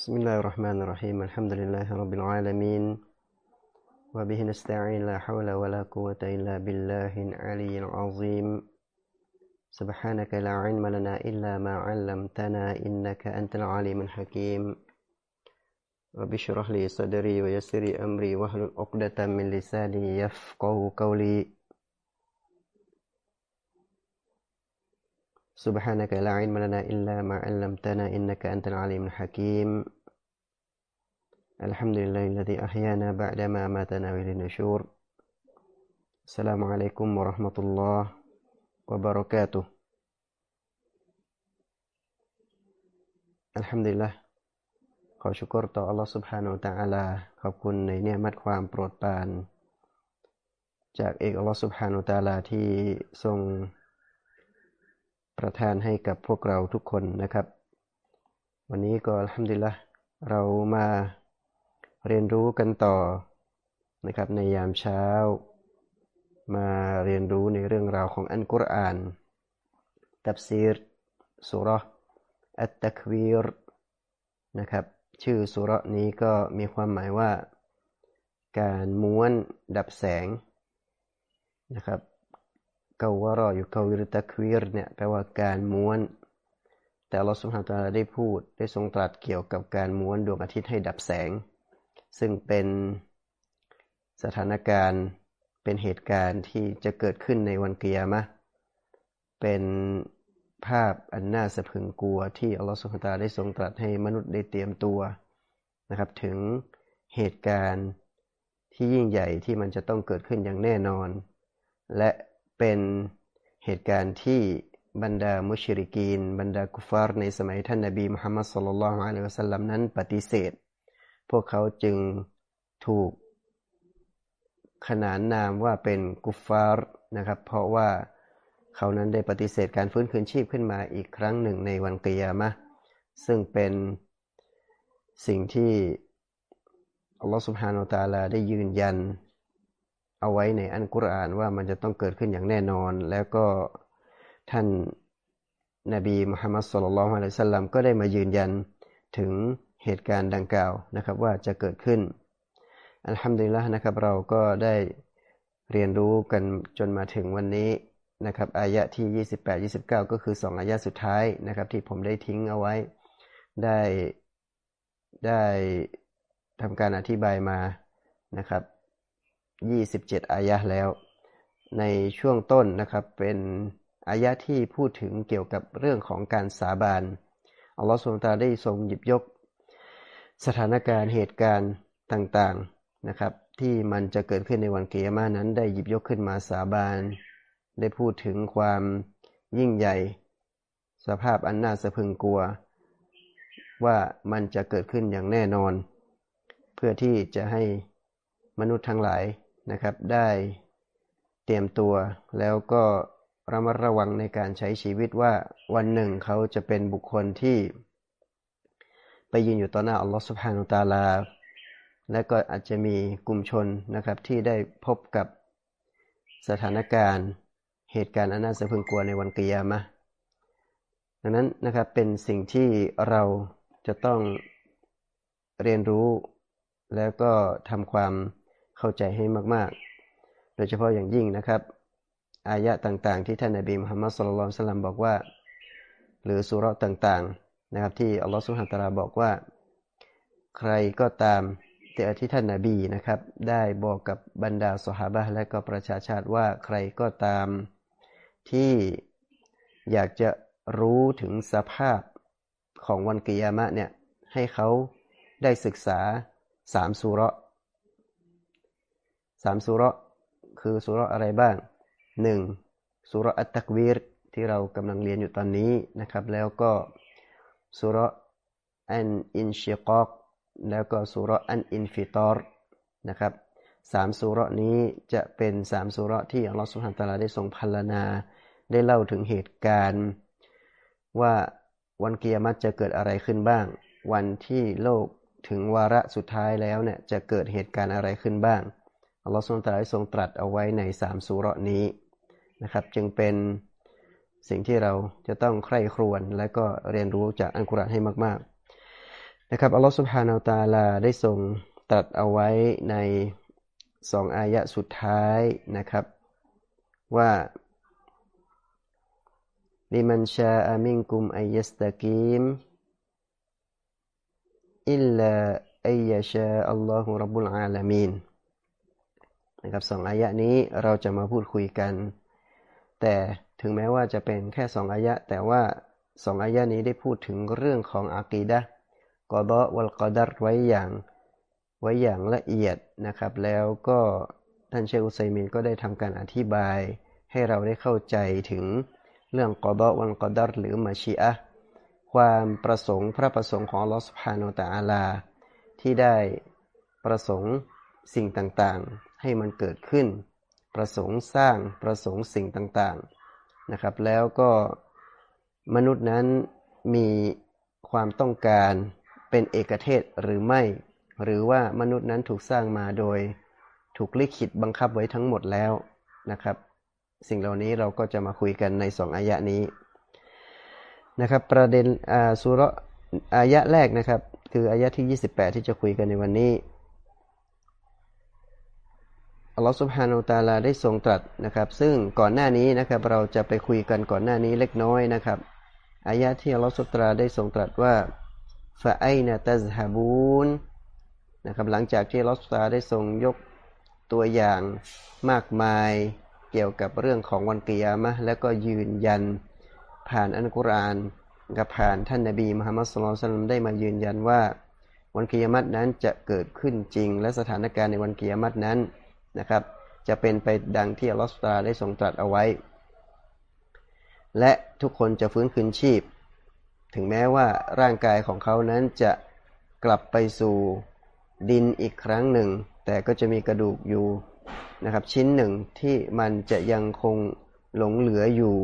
بسم الله الرحمن الرحيم. الحمد لله رب العالمين. وبه نستعين. لا حول ولا قوة إلا بالله العلي العظيم. سبحانك لا علم لنا إلا ما علمتنا إنك أنت العليم الحكيم. رب اشرح لي صدري ويسر لي أمري واحلل عقدة من لساني يفقه قولي. سبحانك لا علم لنا إلا ما علمتنا إنك أنت العليم الحكيم. الحمد لله الذي أحيانا بعدما ماتنا وإليه النشور السلام عليكم ورحمة الله وبركاته. الحمد لله ขอชุกรต่ออัลลอฮฺ سبحانه และ تعالى ขอบคุณในเนี่ยมัดความโปรดปราน จากเอกอัลลอฮฺ سبحانه และ تعالى ที่ทรงประทานให้กับพวกเราทุกคนนะครับ วันนี้ก็อัมดุลิลละเรามาเรียนรู้กันต่อนะครับในยามเช้า มาเรียนรู้ในเรื่องราวของอัลกุรอานตับซีรสุรอัตตักวีรนะครับ ชื่อสุรนี้ก็มีความหมายว่า การม้วนดับแสงนะครับเกาวรออยู่เกาวิรตะควีรเนี่ยแปลว่าการม้วน แต่ลอสุภาตาได้พูดได้ทรงตรัสเกี่ยวกับการม้วนดวงอาทิตย์ให้ดับแสง ซึ่งเป็นสถานการณ์เป็นเหตุการณ์ที่จะเกิดขึ้นในวันเกียร์มะเป็น ภาพอันน่าสะพึงกลัวที่อัลลอฮฺสุบฮาตาได้ทรงตรัสให้มนุษย์ได้เตรียมตัวนะครับ ถึงเหตุการณ์ที่ยิ่งใหญ่ที่มันจะต้องเกิดขึ้นอย่างแน่นอน และเป็นเหตุการณ์ที่บรรดามุชริกีน บรรดากุฟาร์ในสมัยท่านนบีมุฮัมมัดสุลลัลฮุอะลัยฮิวะสัลลัมนั้นปฏิเสธ พวกเขาจึงถูกขนานนามว่าเป็นกุฟาร์นะครับ เพราะว่า เขานั้นได้ปฏิเสธการฟื้นคืนชีพขึ้นมาอีกครั้งหนึ่งในวันกิยามะซึ่งเป็นสิ่งที่อัลลอฮฺสุบฮานาอัลลอฮฺได้ยืนยัน เอาไว้ในอันกุรอานว่ามันจะต้องเกิดขึ้นอย่างแน่นอน แล้วก็ท่านนบีมุฮัมมัดสุลลัลฮุอะลัยฮิสลลัมก็ได้มายืนยันถึงเหตุการณ์ดังกล่าวนะครับว่าจะเกิดขึ้น อัลฮัมดุลิลละนะครับเราก็ได้เรียนรู้กันจนมาถึงวันนี้ นะครับอายะที่ 28 29 ก็คือ 2 อายะสุดท้ายนะครับ ที่ผมได้ทิ้งเอาไว้ได้ได้ทำการอธิบายมานะครับ 27 อายะแล้ว ในช่วงต้นนะครับเป็นอายะที่พูดถึงเกี่ยวกับเรื่องของการสาบานอัลลอฮฺสุลตาได้ทรงหยิบยก สถานการณ์เหตุการณ์ต่างๆนะครับ ที่มันจะเกิดขึ้นในวันเกียร์มานั้นได้หยิบยกขึ้นมาสาบาน ได้พูดถึงความยิ่งใหญ่ สภาพอันน่าสะพึงกลัว ว่ามันจะเกิดขึ้นอย่างแน่นอน เพื่อที่จะให้มนุษย์ทั้งหลายนะครับ ได้เตรียมตัวแล้วก็ระมัดระวังในการใช้ชีวิตว่าวันหนึ่งเขาจะเป็นบุคคลที่ ไปยืนอยู่ต่อหน้าอัลลอฮฺสุบฮานุตาลา และก็อาจจะมีกลุ่มชนนะครับที่ได้พบกับสถานการณ์ เหตุการณ์อันน่าสะพึงกลัวในวันกิยามะดังนั้นนะครับเป็นสิ่งที่เราจะต้องเรียนรู้ แล้วก็ทำความเข้าใจให้มาก ๆ โดยเฉพาะอย่างยิ่งนะครับ อายะต่างๆ ที่ท่านนบีมุฮัมมัดสุลลัลสลัมบอกว่า หรือสุรต่างๆนะครับ ที่อัลลอฮฺสุลฮานตะลาบอกว่า ใครก็ตามแต่ที่ท่านนาบีนะครับ ได้บอกกับบรรดาสหาบะและก็ประชาชาติว่าใครก็ตาม ที่อยากจะรู้ถึงสภาพของวันกิยามะเนี่ยให้เขาได้ศึกษาสามสุระสามสุระคือสุระอะไรบ้างหนึ่งสุระอัตตักวีรที่เรากำลังเรียนอยู่ตอนนี้นะครับ แล้วก็สูเราะฮฺอัลอินชิกอกแล้วก็สูเราะฮฺอัลอินฟิฏอรนะครับสามสูเราะฮฺนี้จะเป็นสามสูเราะฮฺที่อัลลอฮฺ سبحانه وتعالىได้ทรงพรรณนา ได้เล่าถึงเหตุการณ์ ว่าวันกิยามะฮฺจะเกิดอะไรขึ้นบ้าง วันที่โลกถึงวาระสุดท้ายแล้วเนี่ยจะเกิดเหตุการณ์อะไรขึ้นบ้างอัลลอฮฺทรงตรัสทรงตรัสเอาไว้ในสามสูเราะฮฺนี้นะครับ จึงเป็นสิ่งที่เราจะต้องใคร่ครวญและก็เรียนรู้จากอัลกุรอานให้มาก ๆ นะครับอัลลอฮฺสุบฮานาอัลตาลาได้ทรงตรัสเอาไว้ในสองอายะสุดท้ายนะครับ ว่า ลิมันชาอามิงกุมอายสตะกีมอิลลาอัยชาอัลลอฮฺรับบุลอาลามีนนะครับสองอายะนี้เราจะมาพูดคุยกัน แต่ถึงแม้ว่าจะเป็นแค่สองอายะ แต่ว่าสองอายะนี้ได้พูดถึงเรื่องของอากีดะกอดะวัลกอดัรไว้อย่างไว้อย่างละเอียดนะครับ แล้วก็ท่านเชคอุไซมินก็ได้ทำการอธิบายให้เราได้เข้าใจถึง เรื่องกอดะวันกอดัรหรือมาชีอะความประสงค์พระประสงค์ของลอสพานอตาอาลา ที่ได้ประสงค์สิ่งต่างๆ ให้มันเกิดขึ้น ประสงค์สร้างประสงค์สิ่งต่างๆนะครับ แล้วก็มนุษย์นั้นมีความต้องการเป็นเอกเทศหรือไม่ หรือว่ามนุษย์นั้นถูกสร้างมาโดยถูกลิขิตบังคับไว้ทั้งหมดแล้วนะครับ สิ่งเหล่านี้เราก็จะมาคุยกันในสองอายะนี้นะครับประเด็นอ่าสุรอายะแรกนะครับ คืออายะที่ 28 ที่จะคุยกันในวันนี้อัลลอฮฺสุบฮานาตาลาได้ทรงตรัสนะครับ ซึ่งก่อนหน้านี้นะครับเราจะไปคุยกันก่อนหน้านี้เล็กน้อยนะครับอายะที่อัลลอฮฺสุตราได้ทรงตรัสว่าฟาไอนาตัซฮาบูนนะครับหลังจากที่อัลลอฮฺสุตราได้ทรงยกตัวอย่างมากมาย เกี่ยวกับเรื่องของวันกิยามะและก็ยืนยันผ่านอันกุรอานกับผ่านท่านนบีมุฮัมมัสลตัลได้มายืนยันว่า วันกิยามัตนั้นจะเกิดขึ้นจริง และสถานการณ์ในวันกิยามัตนั้นนะครับ จะเป็นไปดังที่อัลลอฮฺตาได้ทรงตรัสเอาไว้ และทุกคนจะฟื้นคืนชีพ ถึงแม้ว่าร่างกายของเขานั้นจะกลับไปสู่ดินอีกครั้งหนึ่ง แต่ก็จะมีกระดูกอยู่ นะครับ ชิ้นหนึ่งที่มันจะยังคงหลงเหลืออยู่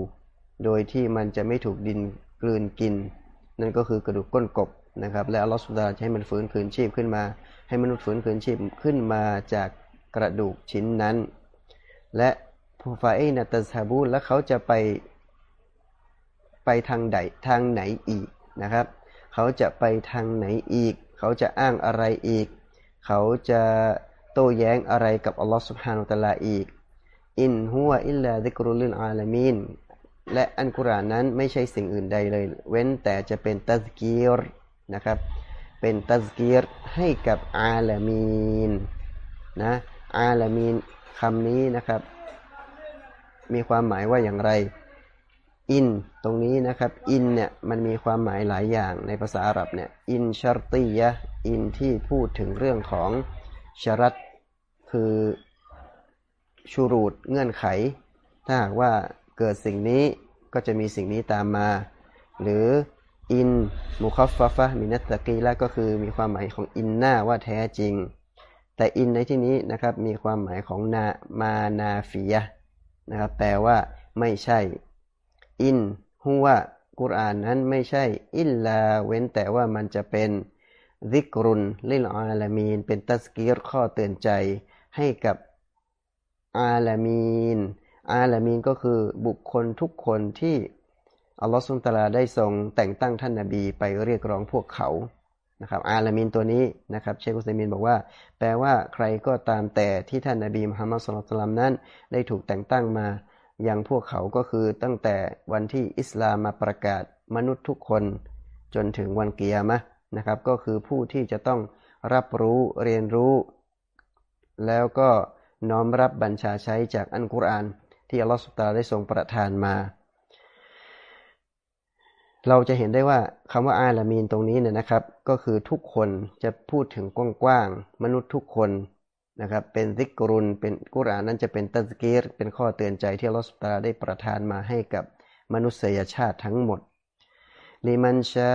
โดยที่มันจะไม่ถูกดินกลืนกิน นั่นก็คือกระดูกก้นกบนะครับ และอัลลอฮฺสุดาจะให้มันฟื้นคืนชีพขึ้นมา ให้มนุษย์ฟื้นคืนชีพขึ้นมาจากกระดูกชิ้นนั้น และผู้ฟาเอนัตซาบูและเขาจะไปไปทางใดทางไหนอีกนะครับ เขาจะไปทางไหนอีก เขาจะอ้างอะไรอีก เขาจะ โต้แย้งอะไรกับอัลลอฮฺสุบฮานุตะลาอีก อินฮัวอิลลาดิกรุลินอาลามีนและอันกุรานนั้นไม่ใช่สิ่งอื่นใดเลย เว้นแต่จะเป็นตัสกีรนะครับ เป็นตัสกีรให้กับอาลามีนนะอาลามีนคำนี้นะครับ มีความหมายว่าอย่างไร อิน ตรงนี้นะครับ อินเนี่ยมันมีความหมายหลายอย่างในภาษาอาหรับเนี่ย อินชารตียะอินที่พูดถึงเรื่องของชรัต คือชูรูดเงื่อนไข ถ้าหากว่าเกิดสิ่งนี้ก็จะมีสิ่งนี้ตามมา หรืออินมุคอฟฟฟะมินัตกีละก็คือมีความหมายของอินหน้าว่าแท้จริง แต่อินในที่นี้นะครับมีความหมายของนาما نافية นะครับแปลว่าไม่ใช่ إن هو กุรอานนั้นไม่ใช่إلا เว้นแต่ว่ามันจะเป็นذكر للعالمين เป็น تذكير ข้อเตือนใจ ให้กับ عالمين عالمين ก็คือบุคคลทุกคนที่อัลลอฮฺ سبحانه وتعالىได้ทรงแต่งตั้งท่านนาบีไปเรียกร้องพวกเขา นะครับ عالمين ตัวนี้นะครับ เชคุสัยมินบอกว่า แปลว่าใครก็ตามแต่ที่ท่านนาบีมุฮัมมัดสุลตัลลัมนั้น ได้ถูกแต่งตั้งมาอย่างพวกเขาก็คือตั้งแต่วันที่อิสลามมาประกาศมนุษย์ทุกคนจนถึงวันเกิยามะนะครับ ก็คือผู้ที่จะต้องรับรู้เรียนรู้ แล้วก็น้อมรับบัญชาใช้จากอันกุรอาน ที่อัลลอฮฺสุตาได้ทรงประทานมา เราจะเห็นได้ว่าคำว่าอาลามีนตรงนี้เนี่ยนะครับ ก็คือทุกคนจะพูดถึงกว้างๆมนุษย์ทุกคนนะครับเป็นซิกรุนเป็นกุรอานนั้นจะเป็นตัสกีรเป็นข้อเตือนใจที่อัลลอฮฺสุตาได้ประทานมาให้กับมนุษยชาติทั้งหมดลิมันชา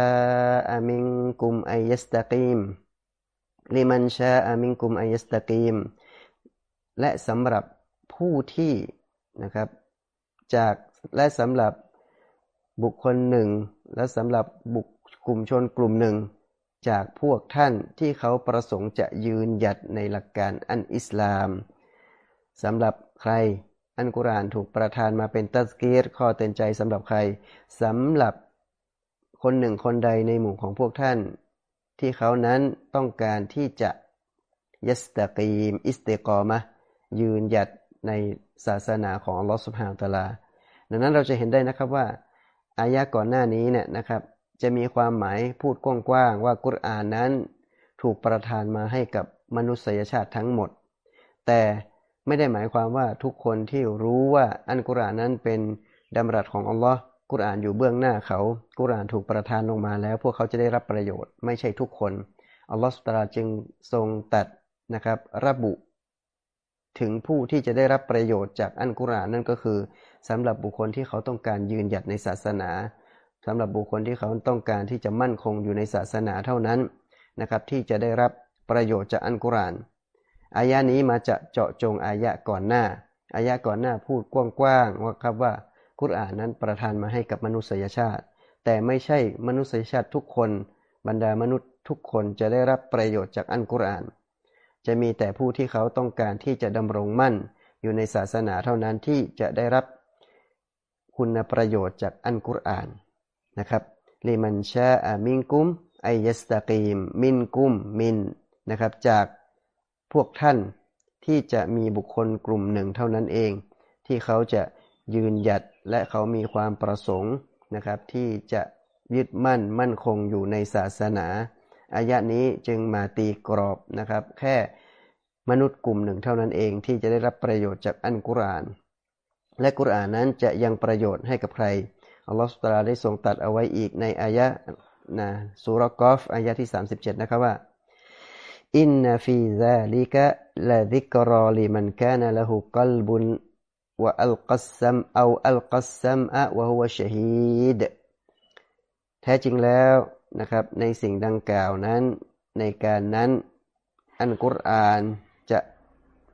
อามิงกุมอายสตะกีม ลิมันชาอามิงกุมอายสตะกีม และสำหรับผู้ที่นะครับ จากและสำหรับบุคคลหนึ่ง และสำหรับบุคกลุ่มชนกลุ่มหนึ่ง จากพวกท่านที่เขาประสงค์จะยืนหยัดในหลักการอันอิสลามสำหรับใครอันกุรานถูกประทานมาเป็นตัสกีรข้อเตือนใจสำหรับใครสำหรับคนหนึ่งคนใดในหมู่ของพวกท่าน ที่เขานั้นต้องการที่จะยัสตะกีม อิสเตกอมะยืนหยัดในศาสนาของลอสุบฮาตลา ดังนั้นเราจะเห็นได้นะครับว่า อายะก่อนหน้านี้เนี่ยนะครับ จะมีความหมายพูดกว้างๆว่ากุรอานนั้นถูกประทานมาให้กับมนุษยชาติทั้งหมด แต่ไม่ได้หมายความว่าทุกคนที่รู้ว่าอันกุรอานนั้นเป็นดำรัสของอัลลอฮ์ กุรอานอยู่เบื้องหน้าเขา กุรอานถูกประทานลงมาแล้ว พวกเขาจะได้รับประโยชน์ ไม่ใช่ทุกคน อัลลอฮฺสุตาจึงทรงตัดนะครับ ระบุ ถึงผู้ที่จะได้รับประโยชน์จากอันกุรอานนั่นก็คือสำหรับบุคคลที่เขาต้องการยืนหยัดในศาสนาสำหรับบุคคลที่เขาต้องการที่จะมั่นคงอยู่ในศาสนาเท่านั้นนะครับที่จะได้รับประโยชน์จากอันกุรอานอายะนี้มาจะเจาะจงอายะก่อนหน้าอายะก่อนหน้าพูดกว้างๆว่าครับว่า กุรอานนั้นประทานมาให้กับมนุษยชาติ แต่ไม่ใช่มนุษยชาติทุกคน บรรดามนุษย์ทุกคนจะได้รับประโยชน์จากอันกุรอาน จะมีแต่ผู้ที่เขาต้องการที่จะดำรงมั่นอยู่ในศาสนาเท่านั้นที่จะได้รับคุณประโยชน์จากอันกุรอานนะครับลิมันชาอามิงกุมไอยัสตากีม มินกุมมินนะครับจากพวกท่านที่จะมีบุคคลกลุ่มหนึ่งเท่านั้นเอง ที่เขาจะ ยืนหยัดและเขามีความประสงค์นะครับ ที่จะยึดมั่นมั่นคงอยู่ในศาสนาอายะนี้จึงมาตีกรอบนะครับ แค่มนุษย์กลุ่มหนึ่งเท่านั้นเองที่จะได้รับประโยชน์จากอันกุรอาน และกุรอานนั้นจะยังประโยชน์ให้กับใครอัลลอฮฺสุตาได้ทรงตัดเอาไว้อีกในอายะนะสุรกอฟอายะที่ 37 นะครับว่าอินนฟีซาลิกะละดิกรอลิมันกานะละหุกัลบุน วะอัลกัสซัมเอาอัลกัสซัมอะวะฮุวะชฮีดแท้จริงแล้วนะครับ ในสิ่งดังกล่าวนั้น ในการนั้น อันกุรอานจะ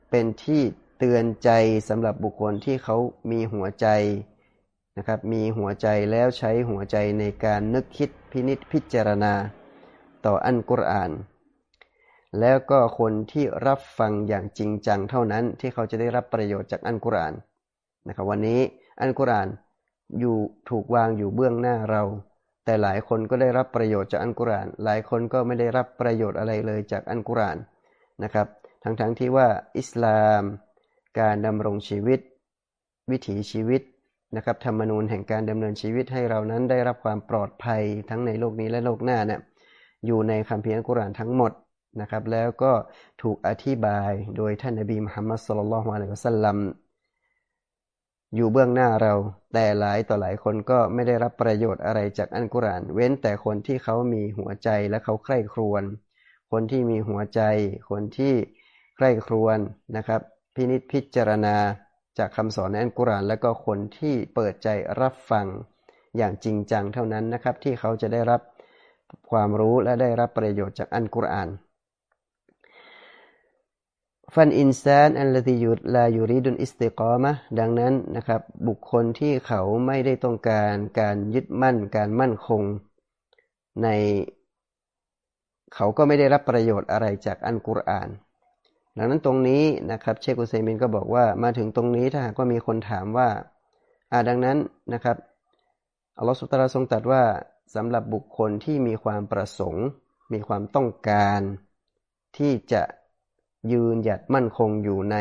เป็นที่เตือนใจสำหรับบุคคลที่เขามีหัวใจนะครับมีหัวใจแล้วใช้หัวใจในการนึกคิดพินิษพิจารณา ต่ออันกุรอาน แล้วก็คนที่รับฟังอย่างจริงจังเท่านั้นที่เขาจะได้รับประโยชน์จากอันกุรอาน นะครับวันนี้อันกุรานอยู่ถูกวางอยู่เบื้องหน้าเรา แต่หลายคนก็ได้รับประโยชน์จากอันกุราน หลายคนก็ไม่ได้รับประโยชน์อะไรเลยจากอันกุรานนะครับทั้งๆทที่ว่าอิสลาม การดำรงชีวิต วิถีชีวิตนะครับธรรมนูญแห่งการดำเนินชีวิตให้เรานั้นได้รับความปลอดภัยทั้งในโลกนี้และโลกหน้าเนี่ยอยู่ในคัมภีร์อัลกุรอานทั้งหมดนะครับแล้วก็ถูกอธิบายโดยท่านนบีมุฮัมมัดสุลลัลฮวาอะลัยฮิวสัลลัม อยู่เบื้องหน้าเรา แต่หลายต่อหลายคนก็ไม่ได้รับประโยชน์อะไรจากอันกุรอาน เว้นแต่คนที่เขามีหัวใจและเขาใคร่ครวญคนที่มีหัวใจ คนที่ใคร่ครวญนะครับ พินิจพิจารณาจากคำสอนในอันกุรอาน และก็คนที่เปิดใจรับฟังอย่างจริงจังเท่านั้นนะครับ ที่เขาจะได้รับความรู้และได้รับประโยชน์จากอัลกุรอาน ฟันอินซานอันละติยุดลายูริดุนอิสติกอมะดังนั้นนะครับ บุคคลที่เขาไม่ได้ต้องการการยึดมั่นการมั่นคงใน เขาก็ไม่ได้รับประโยชน์อะไรจากอันกุรอาน ดังนั้นตรงนี้นะครับ เชคอุษัยมีนก็บอกว่ามาถึงตรงนี้ถ้าหากว่ามีคนถามว่าอ่าดังนั้นนะครับอัลลอฮฺสุตตาทรงตรัสว่าสำหรับบุคคลที่มีความประสงค์ มีความต้องการที่จะ ยืนหยัดมั่นคงอยู่ใน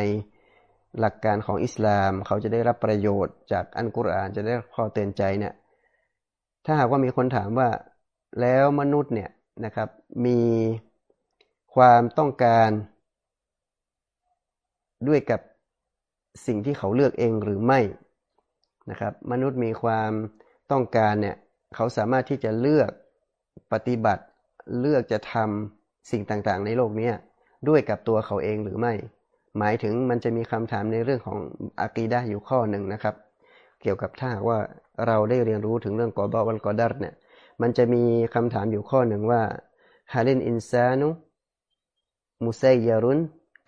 หลักการของอิสลาม เขาจะได้รับประโยชน์จากอันกุรอานจะได้ข้อเตือนใจเนี่ยถ้าหากว่ามีคนถามว่าแล้วมนุษย์เนี่ยนะครับมีความต้องการด้วยกับสิ่งที่เขาเลือกเองหรือไม่นะครับ มนุษย์มีความต้องการเนี่ยเขาสามารถที่จะเลือกปฏิบัติเลือกจะทำสิ่งต่างๆ ในโลกนี้ ด้วยกับตัวเขาเองหรือไม่ หมายถึงมันจะมีคำถามในเรื่องของอากีดะอยู่ข้อหนึ่งนะครับ เกี่ยวกับถ้าว่าเราได้เรียนรู้ถึงเรื่องกอบวันกอดัรเนี่ยมันจะมีคำถามอยู่ข้อหนึ่งว่าฮาลินอินซานุมุไซยารุน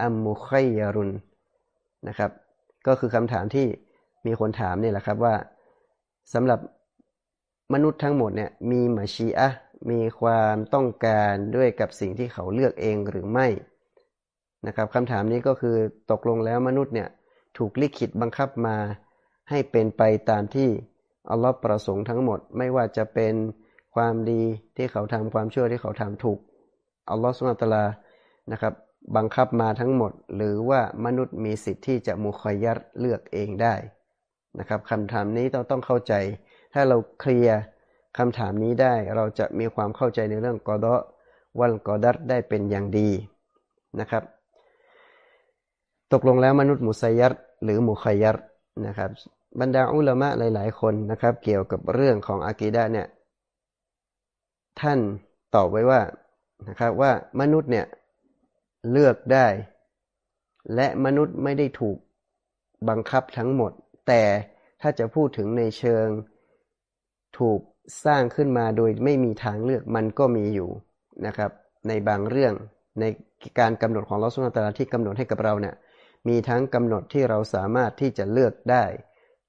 อัมมุไคยารุนนะครับ ก็คือคำถามที่มีคนถามนี่แหละครับว่าสำหรับมนุษย์ทั้งหมดเนี่ยมีมาชีอะมีความต้องการด้วยกับสิ่งที่เขาเลือกเองหรือไม่ นะครับคำถามนี้ก็คือตกลงแล้วมนุษย์เนี่ยถูกลิขิตบังคับมา ให้เป็นไปตามที่อัลลอฮ์ประสงค์ทั้งหมด ไม่ว่าจะเป็นความดีที่เขาทำความชั่วที่เขาทำถูกอัลลอฮ์สุลตาลานะครับบังคับมาทั้งหมด หรือว่ามนุษย์มีสิทธิ์ที่จะมุคอยัดเลือกเองได้นะครับคำถามนี้เราต้องเข้าใจ ถ้าเราเคลียร์คำถามนี้ได้เราจะมีความเข้าใจในเรื่องกอดะวันกอดัตได้เป็นอย่างดีนะครับ ตกลงแล้วมนุษย์มุสยัดหรือมุขยัดนะครับบรรดาอุลามะหลาย ๆ คนนะครับ เกี่ยวกับเรื่องของอากีดะเนี่ย ท่านตอบไว้ว่านะครับว่ามนุษย์เนี่ยเลือกได้ และมนุษย์ไม่ได้ถูกบังคับทั้งหมด แต่ถ้าจะพูดถึงในเชิงถูกสร้างขึ้นมาโดยไม่มีทางเลือกมันก็มีอยู่นะครับ ในบางเรื่องในการกำหนดของลอสุนตาที่กำหนดให้กับเราเนี่ย มีทั้งกำหนดที่เราสามารถที่จะเลือกได้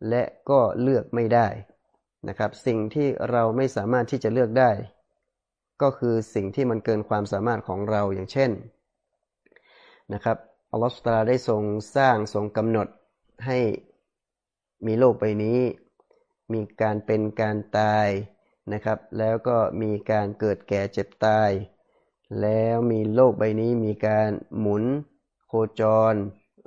และก็เลือกไม่ได้นะครับ สิ่งที่เราไม่สามารถที่จะเลือกได้ ก็คือสิ่งที่มันเกินความสามารถของเราอย่างเช่นนะครับอัลลอฮฺสุตาได้ทรงสร้างทรงกำหนดให้มีโลกใบนี้ มีการเป็นการตายนะครับ แล้วก็มีการเกิดแก่เจ็บตาย แล้วมีโลกใบนี้มีการหมุนโคจร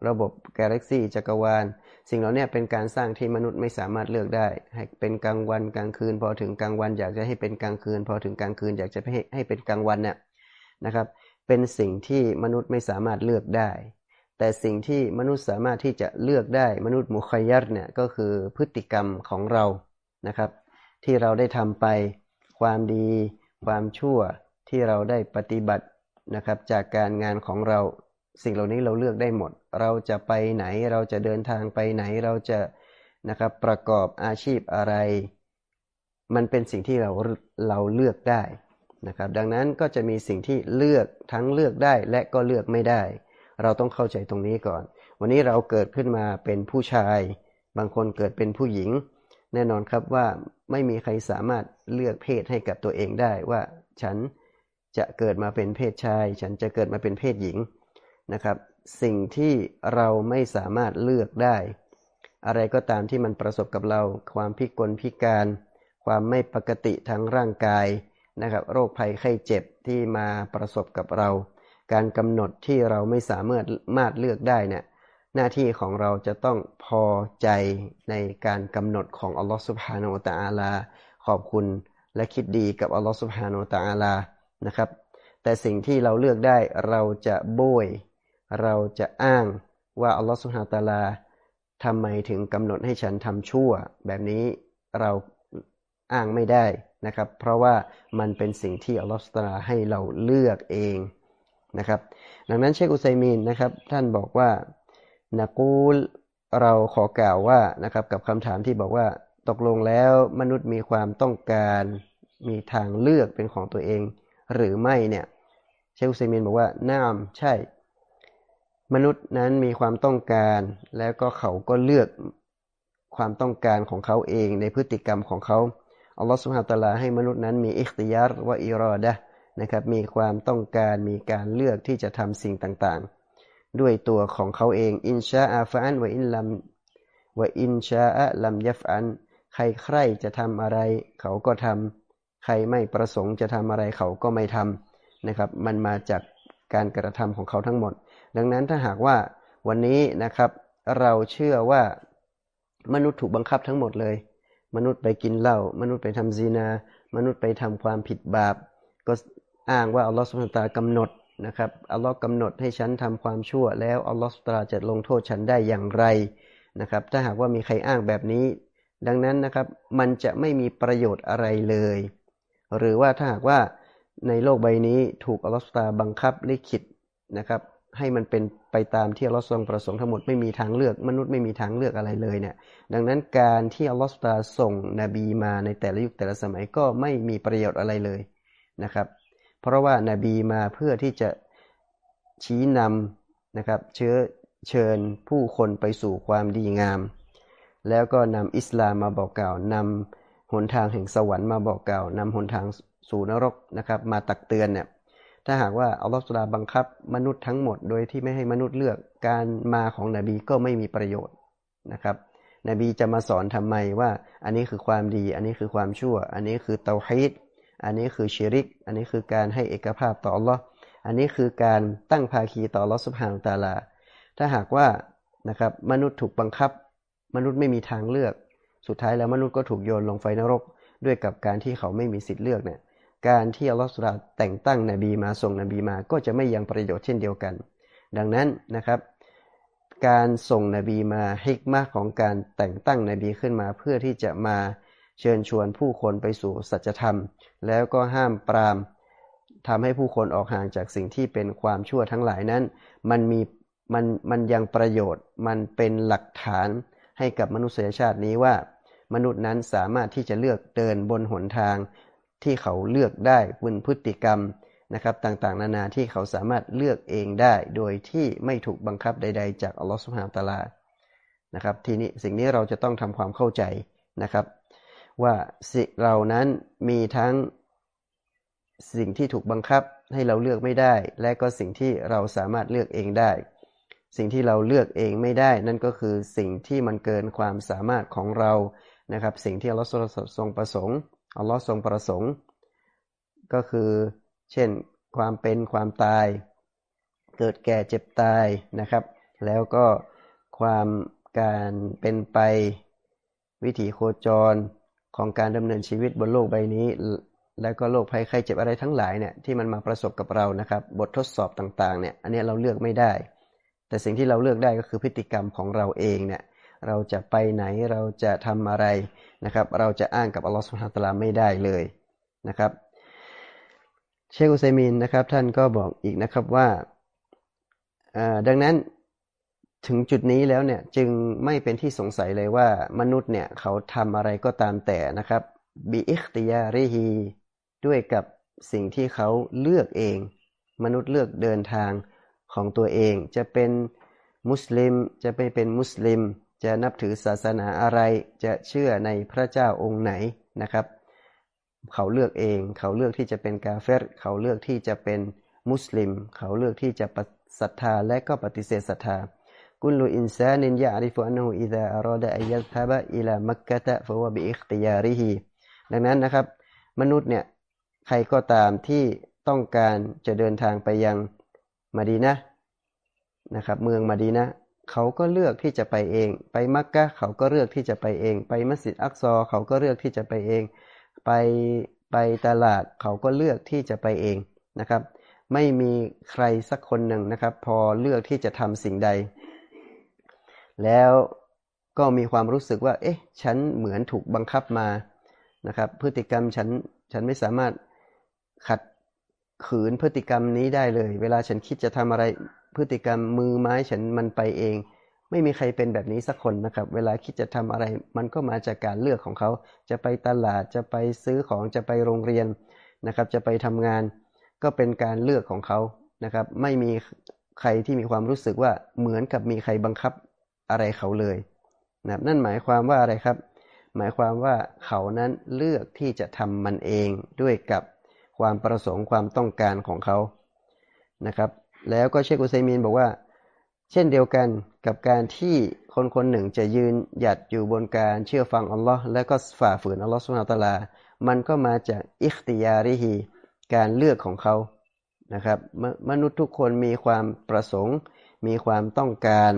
ระบบกาแล็กซีจักรวาล สิ่งเหล่านี้เป็นการสร้างที่มนุษย์ไม่สามารถเลือกได้ ให้เป็นกลางวันกลางคืน พอถึงกลางวันอยากจะให้เป็นกลางคืน พอถึงกลางคืนอยากจะให้ให้เป็นกลางวันเนี่ยนะครับ เป็นสิ่งที่มนุษย์ไม่สามารถเลือกได้ แต่สิ่งที่มนุษย์สามารถที่จะเลือกได้มนุษย์มุขยัตเนี่ยก็คือพฤติกรรมของเรานะครับ ที่เราได้ทำไปความดี ความชั่วที่เราได้ปฏิบัตินะครับจากการงานของเรา สิ่งเหล่านี้เราเลือกได้หมด เราจะไปไหนเราจะเดินทางไปไหนเราจะนะครับประกอบอาชีพอะไร มันเป็นสิ่งที่เราเราเลือกได้นะครับ ดังนั้นก็จะมีสิ่งที่เลือกทั้งเลือกได้และก็เลือกไม่ได้ เราต้องเข้าใจตรงนี้ก่อน วันนี้เราเกิดขึ้นมาเป็นผู้ชาย บางคนเกิดเป็นผู้หญิง แน่นอนครับว่าไม่มีใครสามารถเลือกเพศให้กับตัวเองได้ว่าฉันจะเกิดมาเป็นเพศชาย ฉันจะเกิดมาเป็นเพศหญิง นะครับ สิ่งที่เราไม่สามารถเลือกได้ อะไรก็ตามที่มันประสบกับเรา ความพิกลพิการ ความไม่ปกติทางร่างกายนะครับ โรคภัยไข้เจ็บที่มาประสบกับเรา การกำหนดที่เราไม่สามารถมาดเลือกได้เนี่ยหน้าที่ของเราจะต้องพอใจในการกำหนดของอัลลอฮฺสุบฮานาอัตอาลา ขอบคุณและคิดดีกับอัลลอฮฺสุบฮานาอัตอาลานะครับ แต่สิ่งที่เราเลือกได้เราจะโบย เราจะอ้างว่าอัลลอฮฺสุฮาตาลาทำไมถึงกำหนดให้ฉันทำชั่ว แบบนี้เราอ้างไม่ได้นะครับ เพราะว่ามันเป็นสิ่งที่อัลลอฮฺสุฮานาให้เราเลือกเองนะครับ ดังนั้นเชคอุไซมีนนะครับ ท่านบอกว่านะกูลเราขอกล่าวว่านะครับกับคำถามที่บอกว่าตกลงแล้วมนุษย์มีความต้องการมีทางเลือกเป็นของตัวเอง หรือไม่เนี่ยเชคอุไซมินบอกว่าน้ามใช่ มนุษย์นั้นมีความต้องการแล้วก็เขาก็เลือกความต้องการของเขาเองในพฤติกรรมของเขาอัลลอฮฺสุบฮาตะลาให้มนุษย์นั้นมีอิคติยารว่าอิรอดะนะครับมีความต้องการมีการเลือกที่จะทำสิ่งต่างๆ ด้วยตัวของเขาเองอินชาอาฟานวะอินลัมวะอินชาอะลัมยัฟอันใครใครจะทำอะไร เขาก็ทำใครไม่ประสงค์จะทำอะไรเขาก็ไม่ทำนะครับมันมาจากการกระทำของเขาทั้งหมด ดังนั้นถ้าหากว่าวันนี้นะครับ เราเชื่อว่ามนุษย์ถูกบังคับทั้งหมดเลย มนุษย์ไปกินเหล้ามนุษย์ไปทำซีนา มนุษย์ไปทำความผิดบาป ก็อ้างว่าอัลลอฮฺสุบฮานตากำหนดนะครับอัลลอฮ์กำหนดให้ฉันทำความชั่ว แล้วอัลลอฮ์สุลตาจะลงโทษฉันได้อย่างไรนะครับ ถ้าหากว่ามีใครอ้างแบบนี้ ดังนั้นนะครับมันจะไม่มีประโยชน์อะไรเลย หรือว่าถ้าหากว่าในโลกใบนี้ถูกอัลลอฮ์สุลตาบังคับลิขิตนะครับ ให้มันเป็นไปตามที่อัลลอฮ์ทรงประสงค์ทั้งหมดไม่มีทางเลือก มนุษย์ไม่มีทางเลือกอะไรเลยเนี่ย ดังนั้นการที่อัลลอฮ์สตาส่งนบีมาในแต่ละยุคแต่ละสมัยก็ไม่มีประโยชน์อะไรเลยนะครับ เพราะว่านาบีมาเพื่อที่จะชี้นำนะครับ เชื้อเชิญผู้คนไปสู่ความดีงาม แล้วก็นำอิสลามมาบอกกล่าวนำหนทางแห่งสวรรค์มาบอกกล่าวนำหนทางสู่นรกนะครับ มาตักเตือนเนี่ย ถ้าหากว่าอัลลอฮฺสุลาบังคับมนุษย์ทั้งหมด โดยที่ไม่ให้มนุษย์เลือกการมาของนบีก็ไม่มีประโยชน์นะครับ นบีจะมาสอนทำไมว่า อันนี้คือความดี อันนี้คือความชั่ว อันนี้คือเตาฮีดอันนี้คือชิริก อันนี้คือการให้เอกภาพต่ออัลลอฮ์อันนี้คือการตั้งภาคีต่ออัลลอฮ์สุบฮานตาลา ถ้าหากว่านะครับมนุษย์ถูกบังคับ มนุษย์ไม่มีทางเลือก สุดท้ายแล้วมนุษย์ก็ถูกโยนลงไฟนรก ด้วยกับการที่เขาไม่มีสิทธิ์เลือกเนี่ย การที่อัลลอฮฺสุลาแต่งตั้งนบีมาส่งนบีมาก็จะไม่ยังประโยชน์เช่นเดียวกัน ดังนั้นนะครับ การส่งนบีมาฮิกมาของการแต่งตั้งนบีขึ้นมา เพื่อที่จะมาเชิญชวนผู้คนไปสู่สัจธรรม แล้วก็ห้ามปรามทำให้ผู้คนออกห่างจากสิ่งที่เป็นความชั่วทั้งหลายนั้น มันมีมันมันยังประโยชน์มันเป็นหลักฐานให้กับมนุษยชาตินี้ว่า มนุษย์นั้นสามารถที่จะเลือกเดินบนหนทาง ที่เขาเลือกได้บนพฤติกรรมนะครับต่างๆ นานาที่เขาสามารถเลือกเองได้ โดยที่ไม่ถูกบังคับใด ๆ จากอัลลอฮฺสุบฮานตะลานะครับทีนี้สิ่งนี้เราจะต้องทำความเข้าใจนะครับ ว่าสิเรานั้นมีทั้งสิ่งที่ถูกบังคับให้เราเลือกไม่ได้ และก็สิ่งที่เราสามารถเลือกเองได้ สิ่งที่เราเลือกเองไม่ได้ นั่นก็คือสิ่งที่มันเกินความสามารถของเรานะครับ สิ่งที่อัลลอฮฺทรงประสงค์ อัลลอฮ์ทรงประสงค์ ก็คือ เช่น ความเป็นความตาย เกิดแก่เจ็บตายนะครับ แล้วก็ความการเป็นไปวิถีโคจรของการดำเนินชีวิตบนโลกใบนี้ แล้วก็โรคภัยไข้เจ็บอะไรทั้งหลายเนี่ยที่มันมาประสบกับเรานะครับ บททดสอบต่างๆเนี่ยอันนี้เราเลือกไม่ได้ แต่สิ่งที่เราเลือกได้ก็คือพฤติกรรมของเราเองเนี่ยเราจะไปไหนเราจะทำอะไร นะครับ เราจะอ้างกับอัลลอฮฺสุบฮานตลาไม่ได้เลยนะครับ เชคอุซัยมินนะครับ ท่านก็บอกอีกนะครับว่าดังนั้นถึงจุดนี้แล้วเนี่ยจึงไม่เป็นที่สงสัยเลยว่ามนุษย์เนี่ยเขาทำอะไรก็ตามแต่นะครับบีอิคติยาริฮีด้วยกับสิ่งที่เขาเลือกเอง มนุษย์เลือกเดินทางของตัวเอง จะเป็นมุสลิมจะไปเป็นมุสลิม จะนับถือศาสนาอะไรจะเชื่อในพระเจ้าองค์ไหนนะครับ เขาเลือกเอง เขาเลือกที่จะเป็นกาเฟรเขาเลือกที่จะเป็นมุสลิม เขาเลือกที่จะศรัทธาและก็ปฏิเสธศรัทธากุลูอินซานินยะอริฟุอันหูอิดะอารอดะอัยัตฮบะอิลามักกะตะฟะวะบิอิคติยาริฮีดังนั้นนะครับ มนุษย์เนี่ยใครก็ตามที่ต้องการจะเดินทางไปยังมาดีนะนะครับ เมืองมาดีนะ เขาก็เลือกที่จะไปเอง ไปมักกะเขาก็เลือกที่จะไปเอง ไปมัสยิดอักซอเขาก็เลือกที่จะไปเอง ไปไปตลาดเขาก็เลือกที่จะไปเองนะครับ ไม่มีใครสักคนหนึ่งนะครับ พอเลือกที่จะทำสิ่งใด แล้วก็มีความรู้สึกว่า เอ๊ะ ฉันเหมือนถูกบังคับมานะครับ พฤติกรรมฉันฉันไม่สามารถขัดขืนพฤติกรรมนี้ได้เลย เวลาฉันคิดจะทำอะไร พฤติกรรมมือไม้ฉันมันไปเอง ไม่มีใครเป็นแบบนี้สักคนนะครับ เวลาคิดจะทำอะไร มันก็มาจากการเลือกของเขา จะไปตลาดจะไปซื้อของจะไปโรงเรียนนะครับ จะไปทำงาน ก็เป็นการเลือกของเขานะครับ ไม่มีใครที่มีความรู้สึกว่าเหมือนกับมีใครบังคับอะไรเขาเลยนะนั่นหมายความว่าอะไรครับ หมายความว่าเขานั้นเลือกที่จะทำมันเองด้วยกับความประสงค์ความต้องการของเขานะครับ แล้วก็เชคอุซัยมีนบอกว่า เช่นเดียวกันกับการที่คนคนหนึ่งจะยืนหยัดอยู่บนการเชื่อฟังอัลลอฮ์และก็ฝ่าฝืนอัลลอฮ์สุลตาลา มันก็มาจากอิคติยาริฮีการเลือกของเขานะครับมมนุษย์ทุกคนมีความประสงค์ มีความต้องการ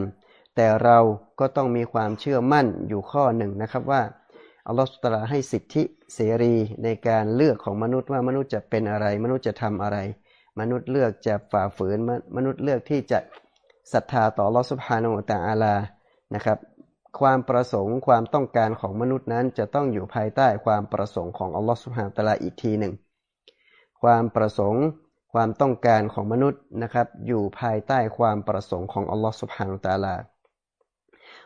แต่เราก็ต้องมีความเชื่อมั่นอยู่ข้อหนึ่งนะครับว่าอัลลอฮฺสุตลาให้สิทธิเสรีในการเลือกของมนุษย์ว่ามนุษย์จะเป็นอะไร มนุษย์จะทำอะไร มนุษย์เลือกจะฝ่าฝืน มนุษย์เลือกที่จะศรัทธาต่อลอสุภาโนตาอาลานะครับ ความประสงค์ความต้องการของมนุษย์นั้นจะต้องอยู่ภายใต้ความประสงค์ของอัลลอฮฺสุฮานตะลาอีกทีหนึ่ง ความประสงค์ความต้องการของมนุษย์นะครับ อยู่ภายใต้ความประสงค์ของอัลลอฮฺสุบฮานุตาลา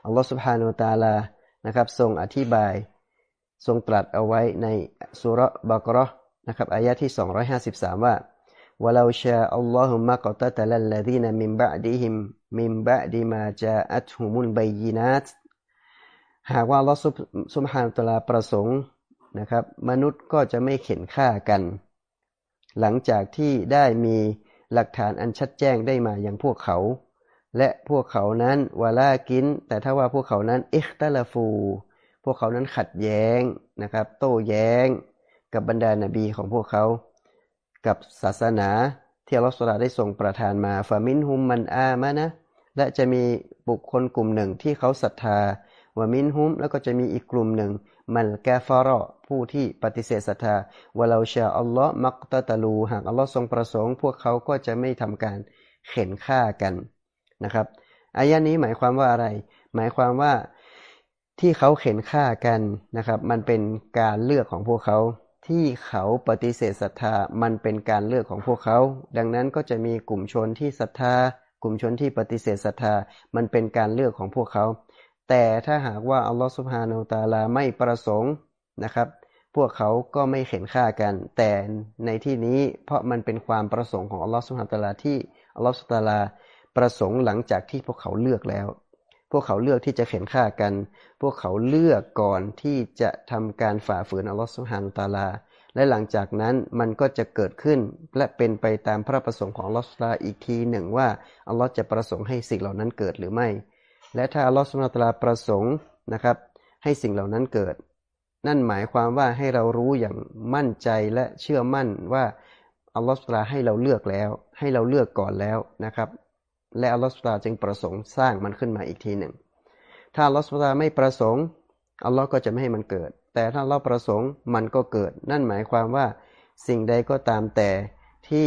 อัลลอฮฺสุบฮานุตาลานะครับ ทรงอธิบายทรงตรัสเอาไว้ในสุรบากรอนะครับอายะที่ 253 ว่า ولو شاء الله ما قتتل الذين من بعدهم من بعد ما جاءتهم البينات หากว่าลอสุมฮานตลาประสงค์นะครับ มนุษย์ก็จะไม่เข็นฆ่ากัน หลังจากที่ได้มีหลักฐานอันชัดแจ้งได้มาอย่างพวกเขา และพวกเขานั้นวาลากิน แต่ถ้าว่าพวกเขานั้นอิคตาลฟู พวกเขานั้นขัดแย้งนะครับ โต้แย้งกับบรรดานาบีของพวกเขา กับศาสนาที่อัลลอฮฺได้ส่งประทานมาฟามินฮุมมันอามานะและจะมีบุคคลกลุ่มหนึ่งที่เขาศรัทธาวามินฮุมแล้วก็จะมีอีกกลุ่มหนึ่ง มันแกฟารอผู้ที่ปฏิเสธศรัทธาวะลาชาอัลลอฮ์มักตะตะลูหากอัลลอฮ์ทรงประสงค์ พวกเขาก็จะไม่ทำการเข็นฆ่ากันนะครับอายะนี้หมายความว่าอะไร หมายความว่าที่เขาเข็นฆ่ากันนะครับ มันเป็นการเลือกของพวกเขา ที่เขาปฏิเสธศรัทธามันเป็นการเลือกของพวกเขา ดังนั้นก็จะมีกลุ่มชนที่ศรัทธา กลุ่มชนที่ปฏิเสธศรัทธา มันเป็นการเลือกของพวกเขา แต่ถ้าหากว่าอัลลอฮฺสุบฮานาอูตาลาไม่ประสงค์นะครับ พวกเขาก็ไม่เข็นฆ่ากัน แต่ในที่นี้เพราะมันเป็นความประสงค์ของอัลลอฮฺสุบฮานาตาลาที่อัลลอฮฺสุบฮานาตาลาประสงค์หลังจากที่พวกเขาเลือกแล้ว พวกเขาเลือกที่จะเข็นฆ่ากัน พวกเขาเลือกก่อนที่จะทำการฝ่าฝืนอัลลอฮฺสุฮานุตาลา และหลังจากนั้นมันก็จะเกิดขึ้น และเป็นไปตามพระประสงค์ของอัลลอฮฺสุลาอีกทีหนึ่งว่าอัลลอฮฺจะประสงค์ให้สิ่งเหล่านั้นเกิดหรือไม่ และถ้าอัลลอฮฺสุฮานุตาลาประสงค์นะครับ ให้สิ่งเหล่านั้นเกิด นั่นหมายความว่าให้เรารู้อย่างมั่นใจและเชื่อมั่นว่าอัลลอฮฺสุลาให้เราเลือกแล้ว ให้เราเลือกก่อนแล้วนะครับ และอัลลอฮฺสุลตาจึงประสงค์สร้างมันขึ้นมาอีกทีหนึ่ง ถ้าอัลลอฮฺสุลตาไม่ประสงค์อัลลอฮ์ก็จะไม่ให้มันเกิด แต่ถ้าอัลลอฮ์ประสงค์มันก็เกิด นั่นหมายความว่าสิ่งใดก็ตามแต่ที่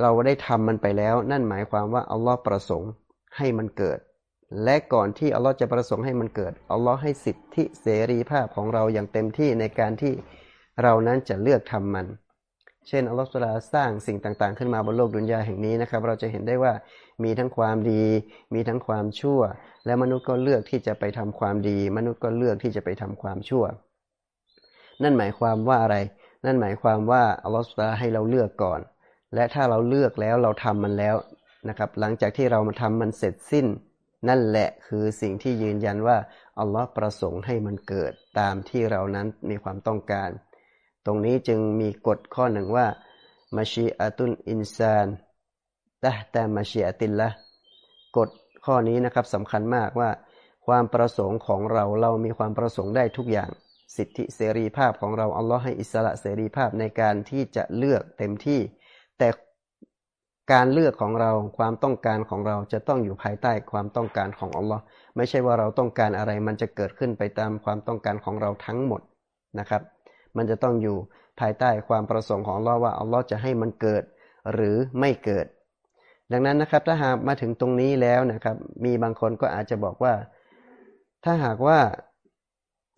เราได้ทำมันไปแล้ว นั่นหมายความว่าอัลลอฮ์ประสงค์ให้มันเกิด และก่อนที่อัลลอฮ์จะประสงค์ให้มันเกิดอัลลอฮ์ให้สิทธิเสรีภาพของเราอย่างเต็มที่ในการที่เรานั้นจะเลือกทำมัน เช่นอัลลอฮฺสุลาสร้างสิ่งต่างๆ ขึ้นมาบนโลกดุนยาแห่งนี้นะครับ เราจะเห็นได้ว่า มีทั้งความดี มีทั้งความชั่ว และมนุษย์ก็เลือกที่จะไปทำความดี มนุษย์ก็เลือกที่จะไปทำความชั่ว นั่นหมายความว่าอะไร นั่นหมายความว่าอัลลอฮฺสุลาให้เราเลือกก่อน และถ้าเราเลือกแล้วเราทำมันแล้วนะครับ หลังจากที่เรามาทำมันเสร็จสิ้น นั่นแหละคือสิ่งที่ยืนยันว่าอัลลอฮ์ประสงค์ให้มันเกิดตามที่เรานั้นมีความต้องการ ตรงนี้จึงมีกฎข้อหนึ่งว่ามาชีอัตุนอินซาน ตะแต่มาเชีอัติลละกฎข้อนี้นะครับสำคัญมากว่า ความประสงค์ของเราเรามีความประสงค์ได้ทุกอย่าง สิทธิเสรีภาพของเราอัลลอฮ์ให้อิสระเสรีภาพในการที่จะเลือกเต็มที่ แต่การเลือกของเราความต้องการของเราจะต้องอยู่ภายใต้ความต้องการของอัลลอฮ์ไม่ใช่ว่าเราต้องการอะไรมันจะเกิดขึ้นไปตามความต้องการของเราทั้งหมดนะครับ มันจะต้องอยู่ภายใต้ความประสงค์ของอัลลอฮ์ว่าอัลลอฮ์จะให้มันเกิด หรือไม่เกิด ดังนั้นนะครับถ้าหากมาถึงตรงนี้แล้วนะครับ มีบางคนก็อาจจะบอกว่า ถ้าหากว่า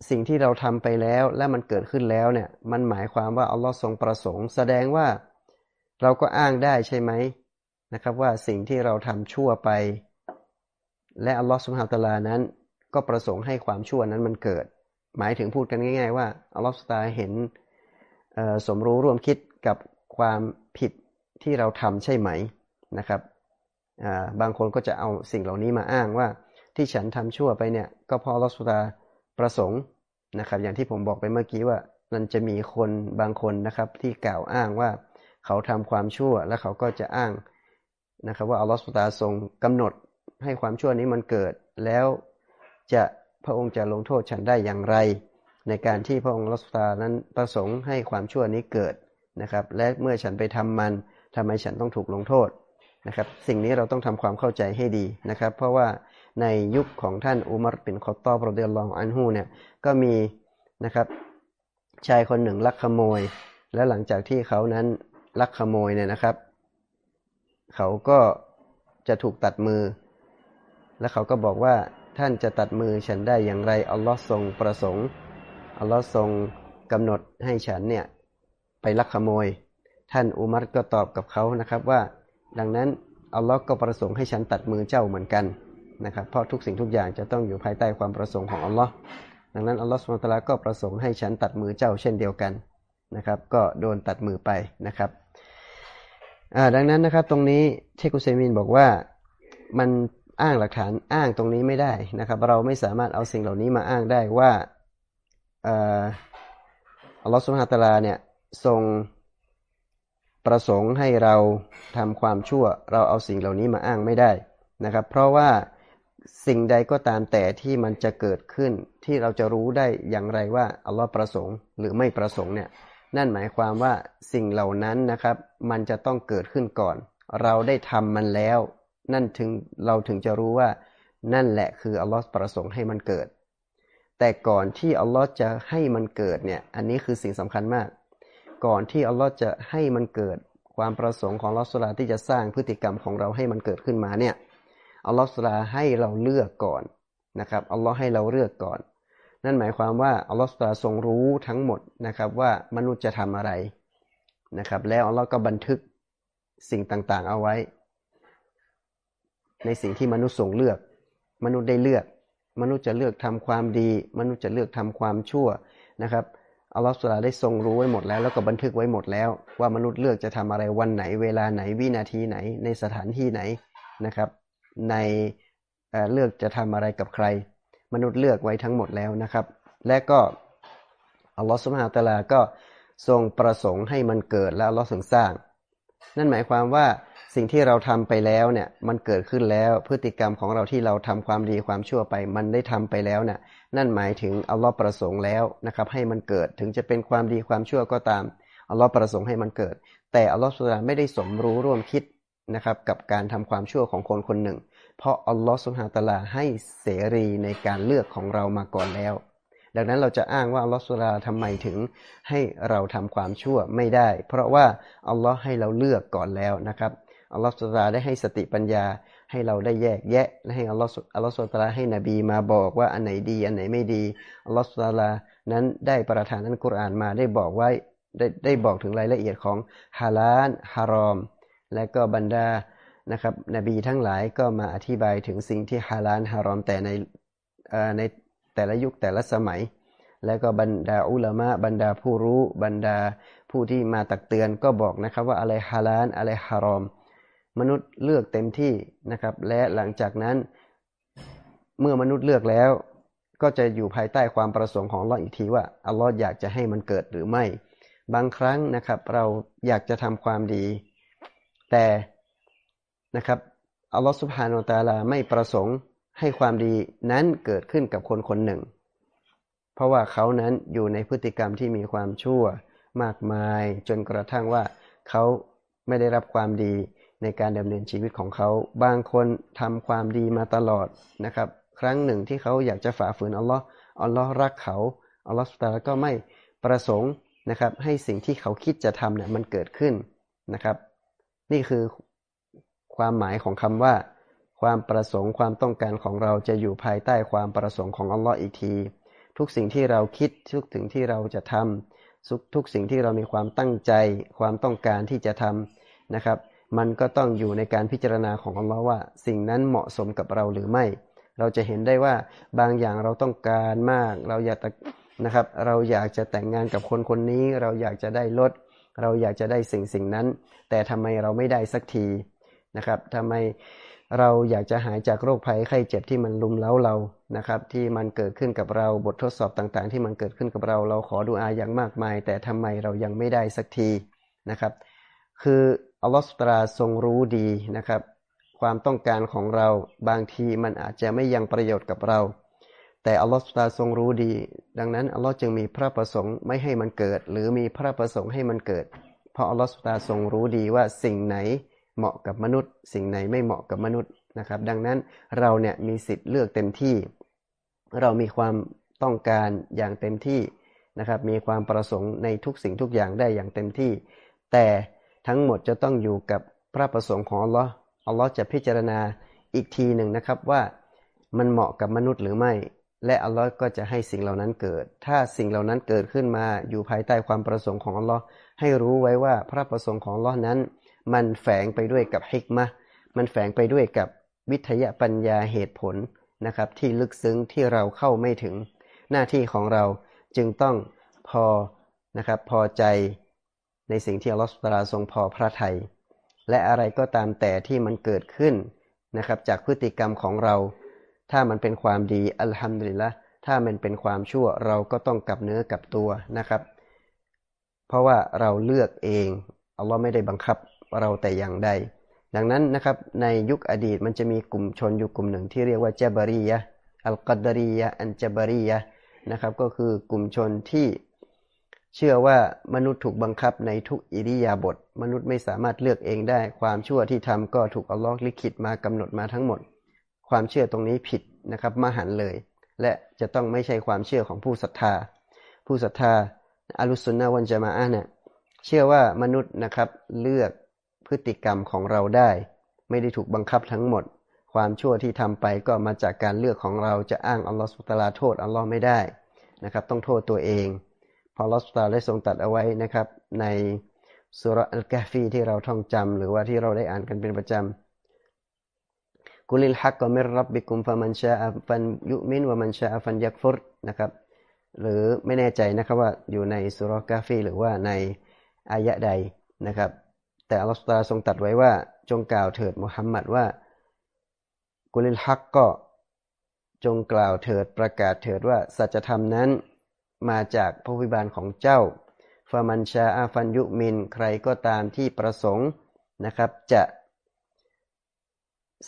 สิ่งที่เราทำไปแล้วและมันเกิดขึ้นแล้วเนี่ย มันหมายความว่าอัลลอฮ์ทรงประสงค์ แสดงว่าเราก็อ้างได้ใช่ไหมนะครับ ว่าสิ่งที่เราทำชั่วไป และอัลลอฮ์สุบฮาตะลานั้น ก็ประสงค์ให้ความชั่วนั้นมันเกิด หมายถึงพูดกันง่าย ๆ ว่าอัลลอฮฺสตาเห็นสมรู้ร่วมคิดกับความผิดที่เราทำใช่ไหม นะครับบางคนก็จะเอาสิ่งเหล่านี้มาอ้างว่าที่ฉันทำชั่วไปเนี่ยก็เพราะอัลอฮฺสตาประสงค์นะครับ อย่างที่ผมบอกไปเมื่อกี้ว่ามันจะมีคนบางคนนะครับที่กล่าวอ้างว่าเขาทำความชั่วแล้วเขาก็จะอ้างนะครับว่าอัลลอฮฺสุตาทรงกำหนดให้ความชั่วนี้มันเกิด แล้วจะพระองค์จะลงโทษฉันได้อย่างไร ในการที่พระองค์รัสตานั้นประสงค์ให้ความชั่วนี้เกิดนะครับ และเมื่อฉันไปทำมันทำไมฉันต้องถูกลงโทษ นะครับสิ่งนี้เราต้องทำความเข้าใจให้ดีนะครับ เพราะว่าในยุคของท่านอุมารปินคอตตอปรเดียลองอันฮูเนี่ยก็มีนะครับชายคนหนึ่งลักขโมย และหลังจากที่เขานั้นลักขโมยเนี่ยนะครับ เขาก็จะถูกตัดมือ และเขาก็บอกว่าท่านจะตัดมือฉันได้อย่างไรอัลลอฮ์ทรงประสงค์อัลลอฮ์ทรงกำหนดให้ฉันเนี่ยไปลักขโมย ท่านอุมัรก็ตอบกับเขานะครับว่า ดังนั้นอัลลอฮ์ก็ประสงค์ให้ฉันตัดมือเจ้าเหมือนกันนะครับเพราะทุกสิ่งทุกอย่างจะต้องอยู่ภายใต้ความประสงค์ของอัลลอฮ์ดังนั้นอัลลอฮ์สุลตาราก็ประสงค์ให้ฉันตัดมือเจ้าเช่นเดียวกันนะครับ ก็โดนตัดมือไปนะครับดังนั้นนะครับตรงนี้เชคุเซมินบอกว่ามันอ้างหลักฐานอ้างตรงนี้ไม่ได้นะครับ เราไม่สามารถเอาสิ่งเหล่านี้มาอ้างได้ว่าอัลลอฮฺสุบฮาตาลาเนี่ยทรง ประสงค์ให้เราทำความชั่ว เราเอาสิ่งเหล่านี้มาอ้างไม่ได้นะครับ เพราะว่าสิ่งใดก็ตามแต่ที่มันจะเกิดขึ้นที่เราจะรู้ได้อย่างไรว่าอัลลอฮ์ประสงค์หรือไม่ประสงค์เนี่ยนั่นหมายความว่าสิ่งเหล่านั้นนะครับ มันจะต้องเกิดขึ้นก่อน เราได้ทำมันแล้ว นั่นถึงเราถึงจะรู้ว่านั่นแหละคืออัลลอฮ์ประสงค์ให้มันเกิด แต่ก่อนที่อัลลอฮ์จะให้มันเกิดเนี่ยอันนี้คือสิ่งสำคัญมาก ก่อนที่อัลลอฮ์จะให้มันเกิดความประสงค์ของลอสุลาที่จะสร้างพฤติกรรมของเราให้มันเกิดขึ้นมาเนี่ยอัลลอฮ์สุลาให้เราเลือกก่อนนะครับอัลลอฮ์ให้เราเลือกก่อน นั่นหมายความว่าอัลลอฮ์สุลาทรงรู้ทั้งหมดนะครับว่ามนุษย์จะทำอะไรนะครับ แล้วอัลลอฮ์ก็บันทึกสิ่งต่างๆ เอาไว้ ในสิ่งที่มนุษย์ทรงเลือก มนุษย์ได้เลือก มนุษย์จะเลือกทำความดี มนุษย์จะเลือกทำความชั่วนะครับ อัลลอฮฺสุลาได้ทรงรู้ไว้หมดแล้ว แล้วก็บันทึกไว้หมดแล้ว ว่ามนุษย์เลือกจะทำอะไรวันไหน เวลาไหนวินาทีไหน ในสถานที่ไหนนะครับ ในเลือกจะทำอะไรกับใคร มนุษย์เลือกไว้ทั้งหมดแล้วนะครับ และก็อัลลอฮฺสุบฮาตะลาก็ทรงประสงค์ให้มันเกิดแล้วอัลลอฮฺทรงสร้าง นั่นหมายความว่าสิ่งที่เราทำไปแล้วเนี่ยมันเกิดขึ้นแล้วพฤติกรรมของเราที่เราทำความดีความชั่วไป มันได้ทำไปแล้วเนี่ย นั่นหมายถึงอัลลอฮฺประสงค์แล้วนะครับให้มันเกิดถึงจะเป็นความดีความชั่วก็ตามอัลลอฮฺประสงค์ให้มันเกิด แต่อัลลอฮฺสุลาไม่ได้สมรู้ร่วมคิดนะครับกับการทำความชั่วของคนคนหนึ่ง เพราะอัลลอฮฺสุลฮาตลาให้เสรีในการเลือกของเรามาก่อนแล้ว ดังนั้นเราจะอ้างว่าอัลลอฮฺสุลาทำไมถึงให้เราทำความชั่วไม่ได้ เพราะว่าอัลลอฮ์ให้เราเลือกก่อนแล้วนะครับอัลลอฮฺสุลาได้ให้สติปัญญา ให้เราได้แยกแยะและให้อัลลอฮฺอัลลอฮฺสุลตาราให้นบีมาบอกว่าอันไหนดีอันไหนไม่ดีอัลลอฮฺสุลตารานั้นได้ประทานอัลกุรอานมาได้บอกไว้ได้ได้บอกถึงรายละเอียดของฮาลาลฮารอม และก็บรรดานะครับนบีทั้งหลายก็มาอธิบายถึงสิ่งที่ฮาลาลฮารอมแต่ในในแต่ละยุคแต่ละสมัย และก็บรรดาอุลามะบรรดาผู้รู้บรรดาผู้ที่มาตักเตือนก็บอกนะครับว่าอะไรฮาลาลอะไรฮารอม มนุษย์เลือกเต็มที่นะครับ และหลังจากนั้น เมื่อมนุษย์เลือกแล้ว ก็จะอยู่ภายใต้ความประสงค์ของอัลลอฮ์อีกทีว่าอัลลอฮ์อยากจะให้มันเกิดหรือไม่ บางครั้งนะครับ เราอยากจะทำความดี แต่นะครับอัลลอฮฺสุบฮานาตาลาไม่ประสงค์ให้ความดีนั้นเกิดขึ้นกับคนคนหนึ่ง เพราะว่าเขานั้นอยู่ในพฤติกรรมที่มีความชั่วมากมาย จนกระทั่งว่าเขาไม่ได้รับความดี ในการดำเนินชีวิตของเขา บางคนทำความดีมาตลอดนะครับ ครั้งหนึ่งที่เขาอยากจะฝ่าฝืนอัลลอฮ์อัลลอฮ์รักเขาอัลลอฮ์สุตาก็ไม่ประสงค์นะครับ ให้สิ่งที่เขาคิดจะทำเนี่ยมันเกิดขึ้นนะครับ นี่คือความหมายของคำว่า ความประสงค์ความต้องการของเราจะอยู่ภายใต้ความประสงค์ของอัลลอฮ์อีกที ทุกสิ่งที่เราคิดทุกสิ่งที่เราจะทำทุกสิ่งที่เรามีความตั้งใจ ความต้องการที่จะทำนะครับ มันก็ต้องอยู่ในการพิจารณาของอัลลอฮ์ว่า สิ่งนั้นเหมาะสมกับเราหรือไม่ เราจะเห็นได้ว่าบางอย่างเราต้องการมาก เราอยากนะครับ เราอยากจะแต่งงานกับคนคนนี้ เราอยากจะได้รถเราอยากจะได้สิ่งสิ่งนั้น แต่ทำไมเราไม่ได้สักทีนะครับทำไมเราอยากจะหายจากโรคภัยไข้เจ็บที่มันลุมเล้าเรานะครับ ที่มันเกิดขึ้นกับเราบททดสอบต่างๆ ที่มันเกิดขึ้นกับเรา เราขอดูอาอย่างมากมาย แต่ทำไมเรายังไม่ได้สักทีนะครับ คือ อัลลอฮฺสุตราทรงรู้ดีนะครับ ความต้องการของเราบางทีมันอาจจะไม่ยังประโยชน์กับเรา แต่อัลลอฮฺสุตาทรงรู้ดี ดังนั้นอัลลอฮ์จึงมีพระประสงค์ไม่ให้มันเกิด หรือมีพระประสงค์ให้มันเกิด เพราะอัลลอฮฺสุตาทรงรู้ดีว่าสิ่งไหนเหมาะกับมนุษย์ สิ่งไหนไม่เหมาะกับมนุษย์นะครับ ดังนั้นเราเนี่ยมีสิทธิ์เลือกเต็มที่ เรามีความต้องการอย่างเต็มที่นะครับ มีความประสงค์ในทุกสิ่งทุกอย่างได้อย่างเต็มที่ แต่ ทั้งหมดจะต้องอยู่กับพระประสงค์ของอัลลอฮ์อัลลอฮ์จะพิจารณาอีกทีหนึ่งนะครับว่ามันเหมาะกับมนุษย์หรือไม่ และอัลลอฮ์ก็จะให้สิ่งเหล่านั้นเกิด ถ้าสิ่งเหล่านั้นเกิดขึ้นมาอยู่ภายใต้ความประสงค์ของอัลลอฮ์ให้รู้ไว้ว่าพระประสงค์ของอัลลอฮ์นั้น มันแฝงไปด้วยกับฮิกมะมันแฝงไปด้วยกับวิทยาปัญญาเหตุผลนะครับ ที่ลึกซึ้งที่เราเข้าไม่ถึง หน้าที่ของเราจึงต้องพอนะครับพอใจ ในสิ่งที่อัลลอฮฺสุตาทรงพอพระทัยและอะไรก็ตามแต่ที่มันเกิดขึ้นนะครับ จากพฤติกรรมของเรา ถ้ามันเป็นความดีอัลฮัมดุลิลละถ้ามันเป็นความชั่วเราก็ต้องกลับเนื้อกลับตัวนะครับ เพราะว่าเราเลือกเองอัลลอฮ์ไม่ได้บังคับเราแต่อย่างใด ดังนั้นนะครับในยุคอดีตมันจะมีกลุ่มชนอยู่กลุ่มหนึ่งที่เรียกว่าเจบารียะอัลกัดรียะอันเจบารียะนะครับ ก็คือกลุ่มชนที่ เชื่อว่ามนุษย์ถูกบังคับในทุกอิริยาบถมนุษย์ไม่สามารถเลือกเองได้ ความชั่วที่ทำก็ถูกอัลลอฮ์ลิขิตมากำหนดมาทั้งหมด ความเชื่อตรงนี้ผิดนะครับมหันเลย และจะต้องไม่ใช่ความเชื่อของผู้ศรัทธา ผู้ศรัทธาอัลุสุนนะวันจามาอะเนี่ยเชื่อว่ามนุษย์นะครับเลือกพฤติกรรมของเราได้ ไม่ได้ถูกบังคับทั้งหมด ความชั่วที่ทำไปก็มาจากการเลือกของเราจะอ้างอัลลอฮฺสุตลาโทษอัลลอฮ์ไม่ได้นะครับ ต้องโทษตัวเอง พอลอสตาได้ทรงตัดเอาไว้นะครับ ในสุรอัลกาฟีที่เราท่องจำหรือว่าที่เราได้อ่านกันเป็นประจำกุลิลฮักก็มิรับบิกุมฟามันชาอัฟันยุมินวามันชาอัฟันยักฟุรนะครับ หรือไม่แน่ใจนะครับว่าอยู่ในสุรกาฟีหรือว่าในอายะใดนะครับ แต่อัลลอฮฺตาทรงตัดไว้ว่าจงกล่าวเถิดมุฮัมมัดว่า กุลิลฮักก็จงกล่าวเถิดประกาศเถิดว่าสัจธรรมนั้น มาจากพระวิบาลของเจ้าฟามันชาอาฟันยุมิน ใครก็ตามที่ประสงค์นะครับ จะ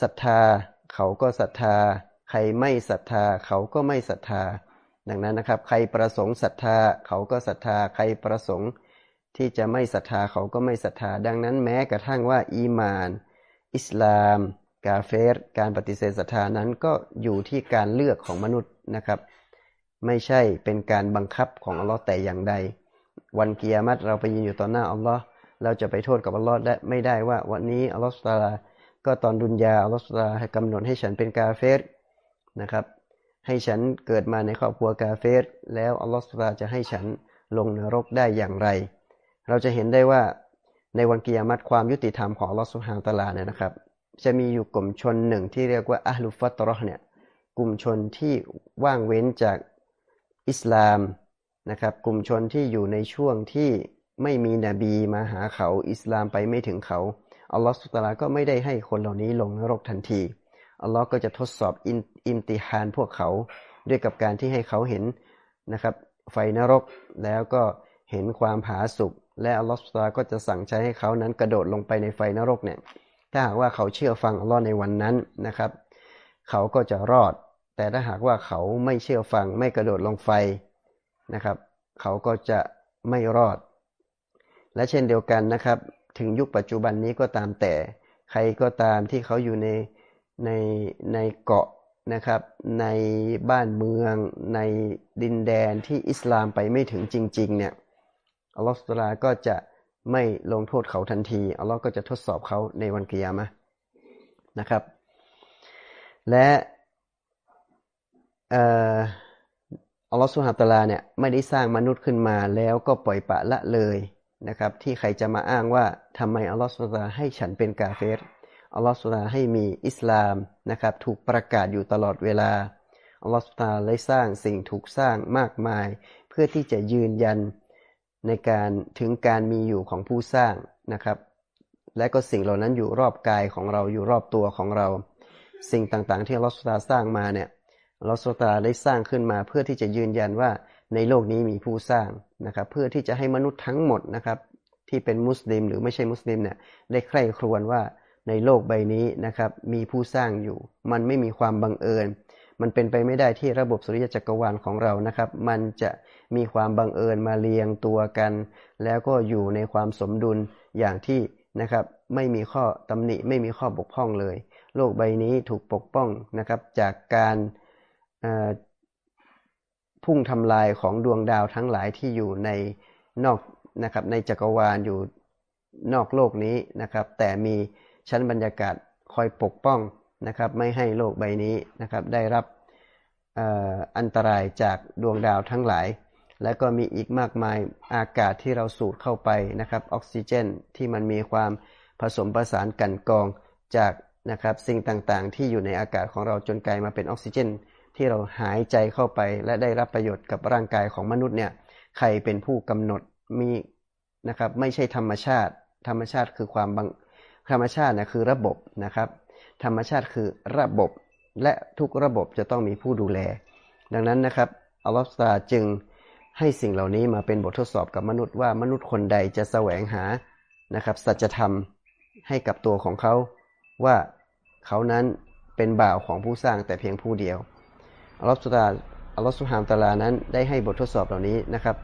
ศรัทธา เขาก็ศรัทธา ใครไม่ศรัทธา เขาก็ไม่ศรัทธา ดังนั้นนะครับ ใครประสงค์ศรัทธา เขาก็ศรัทธา ใครประสงค์ที่จะไม่ศรัทธาเขาก็ไม่ศรัทธา ดังนั้นแม้กระทั่งว่า อีมาน อิสลาม กาเฟรการปฏิเสธศรัทธานั้นก็อยู่ที่การเลือกของมนุษย์นะครับ ไม่ใช่เป็นการบังคับของอัลลอฮ์แต่อย่างใด วันกิยามัตเราไปยืนอยู่ต่อหน้าอัลลอฮ์เราจะไปโทษกับอัลลอฮ์ได้ไม่ได้ว่า วันนี้อัลลอฮ์สุตาลาก็ตอนดุนยาอัลลอฮ์สุตาลาให้กำหนดให้ฉันเป็นกาเฟสนะครับ ให้ฉันเกิดมาในครอบครัวกาเฟสแล้วอัลลอฮ์สุตาลาจะให้ฉันลงนรกได้อย่างไร เราจะเห็นได้ว่าในวันกิยามัตความยุติธรรมของอัลลอฮ์สุฮานตะลาเนี่ยนะครับ จะมีอยู่กลุ่มชนหนึ่งที่เรียกว่าอัลลุฟัตรอเนี่ยกลุ่มชนที่ว่างเว้นจาก อิสลามนะครับกลุ่มชนที่อยู่ในช่วงที่ไม่มีนบีมาหาเขาอิสลามไปไม่ถึงเขาอัลลอฮฺสุตลาก็ไม่ได้ให้คนเหล่านี้ลงนรกทันทีอัลลอฮ์ก็จะทดสอบอิอิมติฮานพวกเขาด้วยกับการที่ให้เขาเห็นนะครับ ไฟนรกแล้วก็เห็นความผาสุกและอัลลอฮฺสุตลาก็จะสั่งใช้ให้เขานั้นกระโดดลงไปในไฟนรกเนี่ยถ้าหากว่าเขาเชื่อฟังอัลลอฮ์ในวันนั้นนะครับ เขาก็จะรอด แต่ถ้าหากว่าเขาไม่เชื่อฟังไม่กระโดดลงไฟนะครับ เขาก็จะไม่รอด และเช่นเดียวกันนะครับ ถึงยุคปัจจุบันนี้ก็ตามแต่ ใครก็ตามที่เขาอยู่ในในในเกาะนะครับ ในบ้านเมือง ในดินแดนที่อิสลามไปไม่ถึงจริง ๆ เนี่ยอัลลอฮฺสุลาก็จะไม่ลงโทษเขาทันทีอัลลอฮ์ก็จะทดสอบเขาในวันกิยามะนะครับ และ อัลลอฮฺสุฮาตลาเนี่ยไม่ได้สร้างมนุษย์ขึ้นมาแล้วก็ปล่อยปะละเลยนะครับ ที่ใครจะมาอ้างว่าทำไมอัลลอฮฺสุฮาตลาให้ฉันเป็นกาเฟรอัลลอฮฺสุฮาให้มีอิสลามนะครับถูกประกาศอยู่ตลอดเวลาอัลลอฮฺสุฮาตลาเลยสร้างสิ่งถูกสร้างมากมาย เพื่อที่จะยืนยันในการถึงการมีอยู่ของผู้สร้างนะครับ และก็สิ่งเหล่านั้นอยู่รอบกายของเราอยู่รอบตัวของเรา สิ่งต่างๆ ที่อัลลอฮฺสุฮาสร้างมาเนี่ย ลอสตาได้สร้างขึ้นมาเพื่อที่จะยืนยันว่าในโลกนี้มีผู้สร้างนะครับเพื่อที่จะให้มนุษย์ทั้งหมดนะครับที่เป็นมุสลิมหรือไม่ใช่มุสลิมเนี่ยได้ใคร่ครวญว่าในโลกใบนี้นะครับมีผู้สร้างอยู่ มันไม่มีความบังเอิญ มันเป็นไปไม่ได้ที่ระบบสุริยจักรวาลของเรานะครับ มันจะมีความบังเอิญมาเรียงตัวกัน แล้วก็อยู่ในความสมดุลอย่างที่นะครับไม่มีข้อตำหนิไม่มีข้อบกพร่องเลย โลกใบนี้ถูกปกป้องนะครับจากการ พุ่งทำลายของดวงดาวทั้งหลายที่อยู่ในนอกนะครับในจักรวาลอยู่นอกโลกนี้นะครับ แต่มีชั้นบรรยากาศคอยปกป้องนะครับ ไม่ให้โลกใบนี้นะครับ ได้รับอันตรายจากดวงดาวทั้งหลาย และก็มีอีกมากมายอากาศที่เราสูดเข้าไปนะครับ ออกซิเจนที่มันมีความผสมประสานกันกองจากนะครับ สิ่งต่างๆ ที่อยู่ในอากาศของเราจนกลายมาเป็นออกซิเจน ที่เราหายใจเข้าไปและได้รับประโยชน์กับร่างกายของมนุษย์เนี่ยใครเป็นผู้กำหนดมีนะครับไม่ใช่ธรรมชาติ ธรรมชาติคือความบังธรรมชาตินะคือระบบนะครับ ธรรมชาติคือระบบและทุกระบบจะต้องมีผู้ดูแล ดังนั้นนะครับอัลลอฮฺตาจึงให้สิ่งเหล่านี้มาเป็นบททดสอบกับมนุษย์ว่ามนุษย์คนใดจะแสวงหานะครับสัจธรรมให้กับตัวของเขาว่าเขานั้นเป็นบ่าวของผู้สร้างแต่เพียงผู้เดียว อัลลอฮฺสุตาอัลลอฮฺสุฮามตาลานั้นได้ให้บททดสอบเหล่านี้นะครับ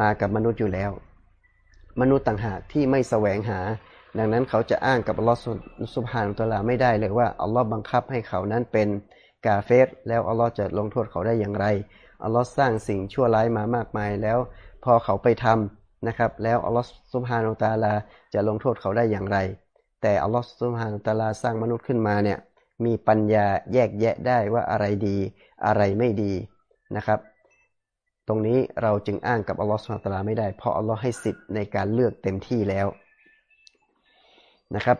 มากับมนุษย์อยู่แล้ว มนุษย์ต่างหากที่ไม่แสวงหา ดังนั้นเขาจะอ้างกับอัลลอฮฺสุบฮานตาลาไม่ได้เลยว่าอัลลอฮ์บังคับให้เขานั้นเป็นกาเฟสแล้วอัลลอฮ์จะลงโทษเขาได้อย่างไรอัลลอฮ์สร้างสิ่งชั่วร้ายมามากมายแล้ว พอเขาไปทำนะครับ แล้วอัลลอฮ์สุบฮานตาลาจะลงโทษเขาได้อย่างไร แต่อัลลอฮ์สุบฮานตาลาสร้างมนุษย์ขึ้นมาเนี่ยมีปัญญาแยกแยะได้ว่าอะไรดี อะไรไม่ดีนะครับ ตรงนี้เราจึงอ้างกับอัลลอฮ์สุบฮาตาลาไม่ได้ เพราะอัลลอฮ์ให้สิทธิ์ในการเลือกเต็มที่แล้วนะครับ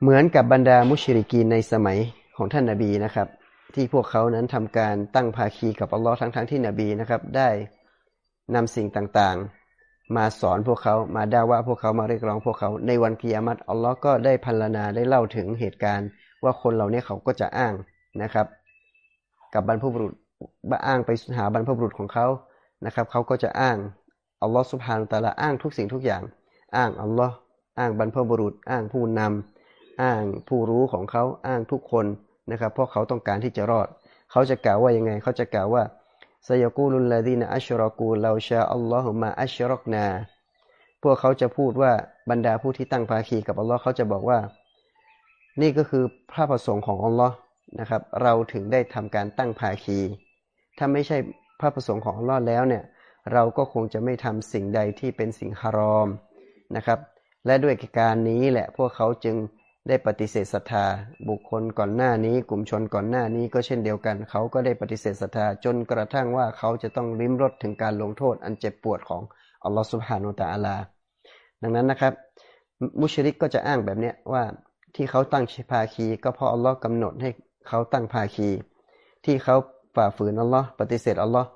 เหมือนกับบรรดามุชริกีนในสมัยของท่านนาบีนะครับ ที่พวกเขานั้นทำการตั้งภาคีกับอัลลอฮ์ทั้งๆทที่นบีนะครับ ได้นำสิ่งต่างๆ มาสอนพวกเขามาด่าว่าพวกเขามาเรียกร้องพวกเขาในวันกิยามัตอัลลอฮ์ก็ได้พันลนาได้เล่าถึงเหตุการณ์ ว่าคนเหล่านี้เขาก็จะอ้างนะครับ กับบรรพบุรุษบ้าอ้างไปหาบรรพบุรุษของเขานะครับเขาก็จะอ้างอัลลอฮ์สุบฮานุตะละอ้างทุกสิ่งทุกอย่าง อ้างอัลลอฮ์อ้างบรรพบุรุษ อ้างผู้นำอ้างผู้รู้ของเขาอ้างทุกคนนะครับ เพราะเขาต้องการที่จะรอด เขาจะกล่าวว่ายังไง เขาจะกล่าวว่าซยกูลุลลาดีนอัชรอกูลาชาอัลลอฮุมาอัชรอกนา พวกเขาจะพูดว่าบรรดาผู้ที่ตั้งภาคีกับอัลลอฮ์เขาจะบอกว่า นี่ก็คือพระประสงค์ของอัลลอฮ์ นะครับ เราถึงได้ทำการตั้งภาคี ถ้าไม่ใช่พระประสงค์ของอัลลอฮ์แล้วเนี่ยเราก็คงจะไม่ทำสิ่งใดที่เป็นสิ่งฮารอมนะครับ และด้วยการนี้แหละพวกเขาจึงได้ปฏิเสธศรัทธา บุคคลก่อนหน้านี้ กลุ่มชนก่อนหน้านี้ก็เช่นเดียวกัน เขาก็ได้ปฏิเสธศรัทธาจนกระทั่งว่าเขาจะต้องริมรถถึงการลงโทษอันเจ็บปวดของอัลลอฮฺสุบฮานุตะอาลา ดังนั้นนะครับ มุชริกก็จะอ้างแบบนี้ว่าที่เขาตั้งภาคี ก็เพราะอัลลอฮ์กำหนดให้ เขาตั้งภาคี ที่เขาฝ่าฝืนอัลลอฮ์ปฏิเสธอัลลอฮ์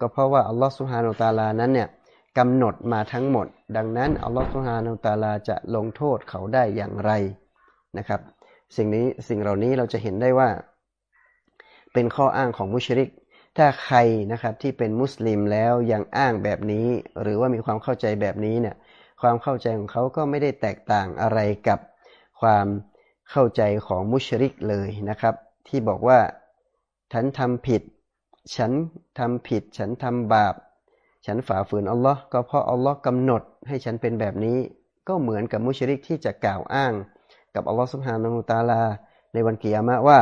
ก็เพราะว่าอัลลอฮ์สุฮาโนตาลานั้นเนี่ยกำหนดมาทั้งหมด ดังนั้นอัลลอฮ์สุฮาโนตาลาจะลงโทษเขาได้อย่างไรนะครับ สิ่งนี้สิ่งเหล่านี้เราจะเห็นได้ว่า เป็นข้ออ้างของมุชริก ถ้าใครนะครับที่เป็นมุสลิมแล้วยังอ้างแบบนี้ หรือว่ามีความเข้าใจแบบนี้เนี่ยความเข้าใจของเขาก็ไม่ได้แตกต่างอะไรกับความเข้าใจของมุชริกเลยนะครับ ที่บอกว่า ฉันทำผิด ฉันทำผิด ฉันทำบาป ฉันฝ่าฝืนอัลลอฮ์ก็เพราะอัลลอฮ์กำหนดให้ฉันเป็นแบบนี้ ก็เหมือนกับมุชริกที่จะกล่าวอ้าง กับอัลลอฮฺสุบฮานาอูตาลา ในวันกิยามะว่า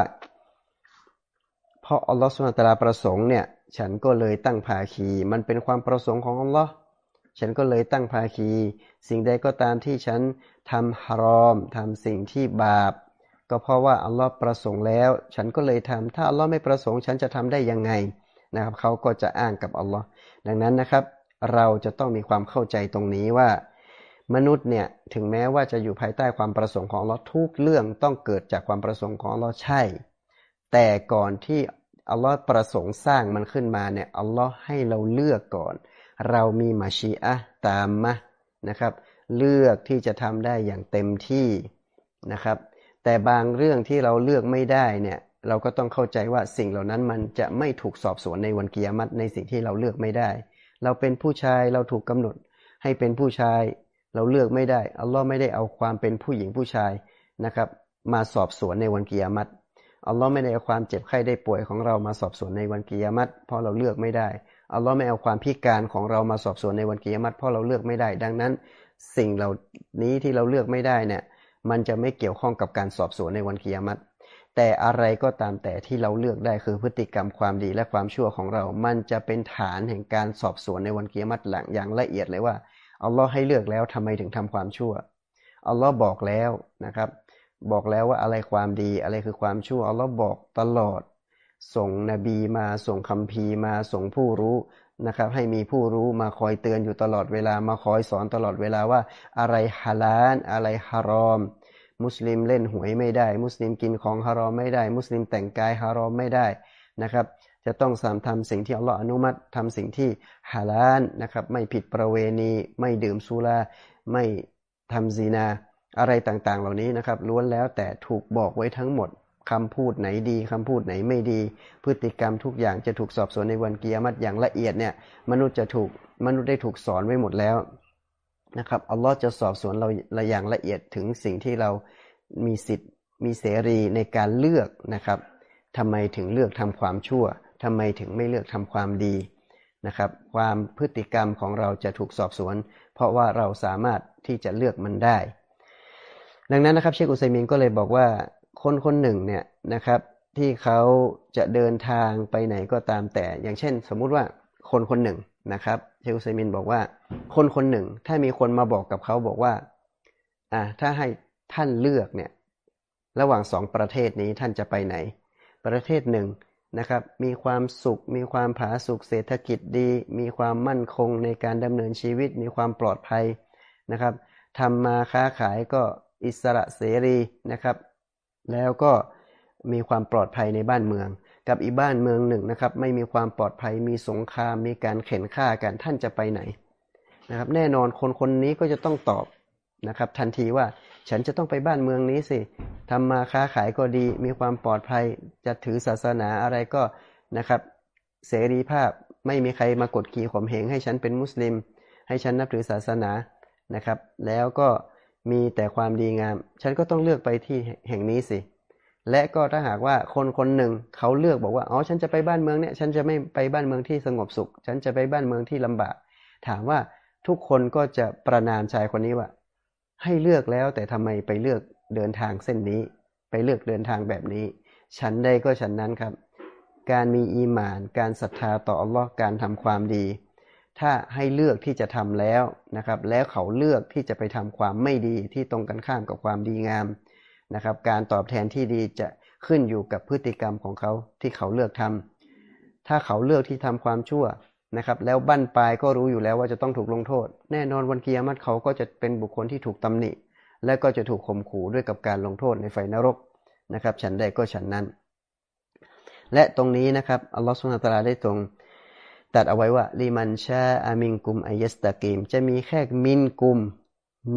เพราะอัลลอฮฺสุบฮานาตาลาประสงค์เนี่ย ฉันก็เลยตั้งภาคี มันเป็นความประสงค์ของอัลลอฮ์ฉันก็เลยตั้งภาคี สิ่งใดก็ตามที่ฉันทำฮารอมทำสิ่งที่บาป ก็เพราะว่าอัลลอฮ์ประสงค์แล้ว ฉันก็เลยทำถ้าอัลลอฮ์ไม่ประสงค์ ฉันจะทำได้ยังไงนะครับเขาก็จะอ้างกับอัลลอฮ์ดังนั้นนะครับ เราจะต้องมีความเข้าใจตรงนี้ว่า มนุษย์เนี่ยถึงแม้ว่าจะอยู่ภายใต้ความประสงค์ของเราทุกเรื่องต้องเกิดจากความประสงค์ของเราใช่ แต่ก่อนที่อัลลอฮ์ประสงค์สร้างมันขึ้นมาเนี่ยอัลลอฮ์ให้เราเลือกก่อน เรามีมาชีอะตามมะนะครับ เลือกที่จะทำได้อย่างเต็มที่นะครับ แต่บางเรื่องที่เราเลือกไม่ได้เนี่ยเราก็ต้องเข้าใจว่าสิ่งเหล่านั้นมันจะไม่ถูกสอบสวนในวันกิยามัตในสิ่งที่เราเลือกไม่ได้ เราเป็นผู้ชายเราถูกกำหนด ให้เป็นผู้ชาย เราเลือกไม่ได้อัลลอฮ์ไม่ได้เอาความเป็นผู้หญิงผู้ชายนะครับมาสอบสวนในวันกิยามัตอัลลอฮ์ไม่ได้เอาความเจ็บไข้ได้ป่วยของเรามาสอบสวนในวันกิยามัตเพราะเราเลือกไม่ได้อัลลอฮ์ไม่เอาความพิการของเรามาสอบสวนในวันกิยามัตเพราะเราเลือกไม่ได้ ดังนั้น สิ่งเหล่านี้ที่เราเลือกไม่ได้เนี่ย มันจะไม่เกี่ยวข้องกับการสอบสวนในวันกิยามัตแต่อะไรก็ตามแต่ที่เราเลือกได้คือพฤติกรรมความดีและความชั่วของเรา มันจะเป็นฐานแห่งการสอบสวนในวันกิยามัตหลังอย่างละเอียดเลยว่าอัลลอฮ์ให้เลือกแล้วทำไมถึงทำความชั่วอัลลอฮ์บอกแล้วนะครับ บอกแล้วว่าอะไรความดีอะไรคือความชั่วอัลลอฮ์บอกตลอด ส่งนบีมาส่งคัมภีร์มาส่งผู้รู้นะครับ ให้มีผู้รู้มาคอยเตือนอยู่ตลอดเวลามาคอยสอนตลอดเวลาว่า อะไรฮาลาลอะไรฮารอม มุสลิมเล่นหวยไม่ได้ มุสลิมกินของฮารอมไม่ได้ มุสลิมแต่งกายฮารอมไม่ได้นะครับ จะต้องสามทำสิ่งที่อัลลอฮ์อนุมัติทำสิ่งที่ฮาลาลนะครับ ไม่ผิดประเวณี ไม่ดื่มสุราไม่ทำซีนาอะไรต่างๆ เหล่านี้นะครับล้วนแล้วแต่ถูกบอกไว้ทั้งหมดคำพูดไหนดีคำพูดไหนไม่ดี พฤติกรรมทุกอย่างจะถูกสอบสวนในวันเกียรติอย่างละเอียดเนี่ยมนุษย์จะถูกมนุษย์ได้ถูกสอนไว้หมดแล้ว นะครับอัลลอฮ์จะสอบสวนเราอย่างละเอียดถึงสิ่งที่เรามีสิทธิ์มีเสรีในการเลือกนะครับทำไมถึงเลือกทำความชั่วทำไมถึงไม่เลือกทำความดีนะครับความพฤติกรรมของเราจะถูกสอบสวน เพราะว่าเราสามารถที่จะเลือกมันได้ ดังนั้นนะครับเชคอุซัยมินก็เลยบอกว่าคนคนหนึ่งเนี่ยนะครับที่เขาจะเดินทางไปไหนก็ตามแต่ อย่างเช่น สมมุติว่า คนคนหนึ่งนะครับเชคุซัยมินบอกว่า คนคนหนึ่ง ถ้ามีคนมาบอกกับเขาบอกว่า อ่า ถ้าให้ท่านเลือกเนี่ย ระหว่างสองประเทศนี้ท่านจะไปไหน ประเทศหนึ่งนะครับ มีความสุข มีความผาสุกเศรษฐกิจดี มีความมั่นคงในการดำเนินชีวิต มีความปลอดภัยนะครับทำมาค้าขายก็อิสระเสรีนะครับ แล้วก็มีความปลอดภัยในบ้านเมือง กับอีบ้านเมืองหนึ่งนะครับ ไม่มีความปลอดภัยมีสงครามมีการเข็นฆ่ากันท่านจะไปไหนนะครับ แน่นอนคนคนนี้ก็จะต้องตอบนะครับ ทันทีว่าฉันจะต้องไปบ้านเมืองนี้สิทำมาค้าขายก็ดี มีความปลอดภัยจะถือศาสนาอะไรก็นะครับ เสรีภาพไม่มีใครมากดขี่ข่มเหงให้ฉันเป็นมุสลิม ให้ฉันนับถือศาสนานะครับ แล้วก็มีแต่ความดีงาม ฉันก็ต้องเลือกไปที่แห่งนี้สิ และก็ถ้าหากว่าคนคนหนึ่งเขาเลือกบอกว่า อ๋อ ฉันจะไปบ้านเมืองเนี่ย ฉันจะไม่ไปบ้านเมืองที่สงบสุข ฉันจะไปบ้านเมืองที่ลำบาก ถามว่าทุกคนก็จะประนามชายคนนี้ว่า ให้เลือกแล้วแต่ทำไมไปเลือกเดินทางเส้นนี้ ไปเลือกเดินทางแบบนี้ ฉันใดก็ฉันนั้นครับ การมีอีหมาน การศรัทธาต่ออัลลอฮ์การทำความดี ถ้าให้เลือกที่จะทำแล้วนะครับ แล้วเขาเลือกที่จะไปทำความไม่ดีที่ตรงกันข้ามกับความดีงาม นะครับ การตอบแทนที่ดีจะขึ้นอยู่กับพฤติกรรมของเขาที่เขาเลือกทำถ้าเขาเลือกที่ทำความชั่วนะครับ แล้วบั้นปลายก็รู้อยู่แล้วว่าจะต้องถูกลงโทษ แน่นอนวันกิยามัตเขาก็จะเป็นบุคคลที่ถูกตำหนิ และก็จะถูกข่มขู่ด้วยกับการลงโทษในไฟนรกนะครับ ฉันใดก็ฉันนั้น และตรงนี้นะครับอัลลอฮฺสุลตาราได้ตรงตัดเอาไว้ว่าลีมันชาอามิงกุมอายสตากิมจะมีแค่มินกุม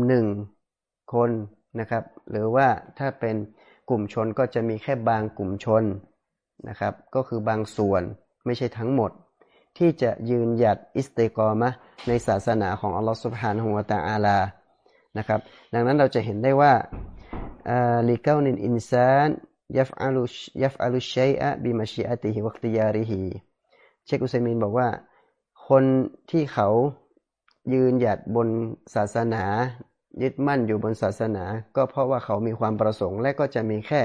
หนึ่งคน นะครับ หรือว่าถ้าเป็นกลุ่มชนก็จะมีแค่บางกลุ่มชนนะครับ ก็คือบางส่วนไม่ใช่ทั้งหมด ที่จะยืนหยัดاستقامة ในศาสนาของอัลลอฮฺ سبحانه وتعالى นะครับ ดังนั้นเราจะเห็นได้ว่าลิเกานินอินซานยัฟอาลุยัฟอาลุชัยอะบิมาชิอัติฮิวัติยาริฮีเชคอุซัยมินบอกว่า คนที่เขายืนหยัดบนศาสนา ยึดมั่นอยู่บนศาสนา ก็เพราะว่าเขามีความประสงค์ และก็จะมีแค่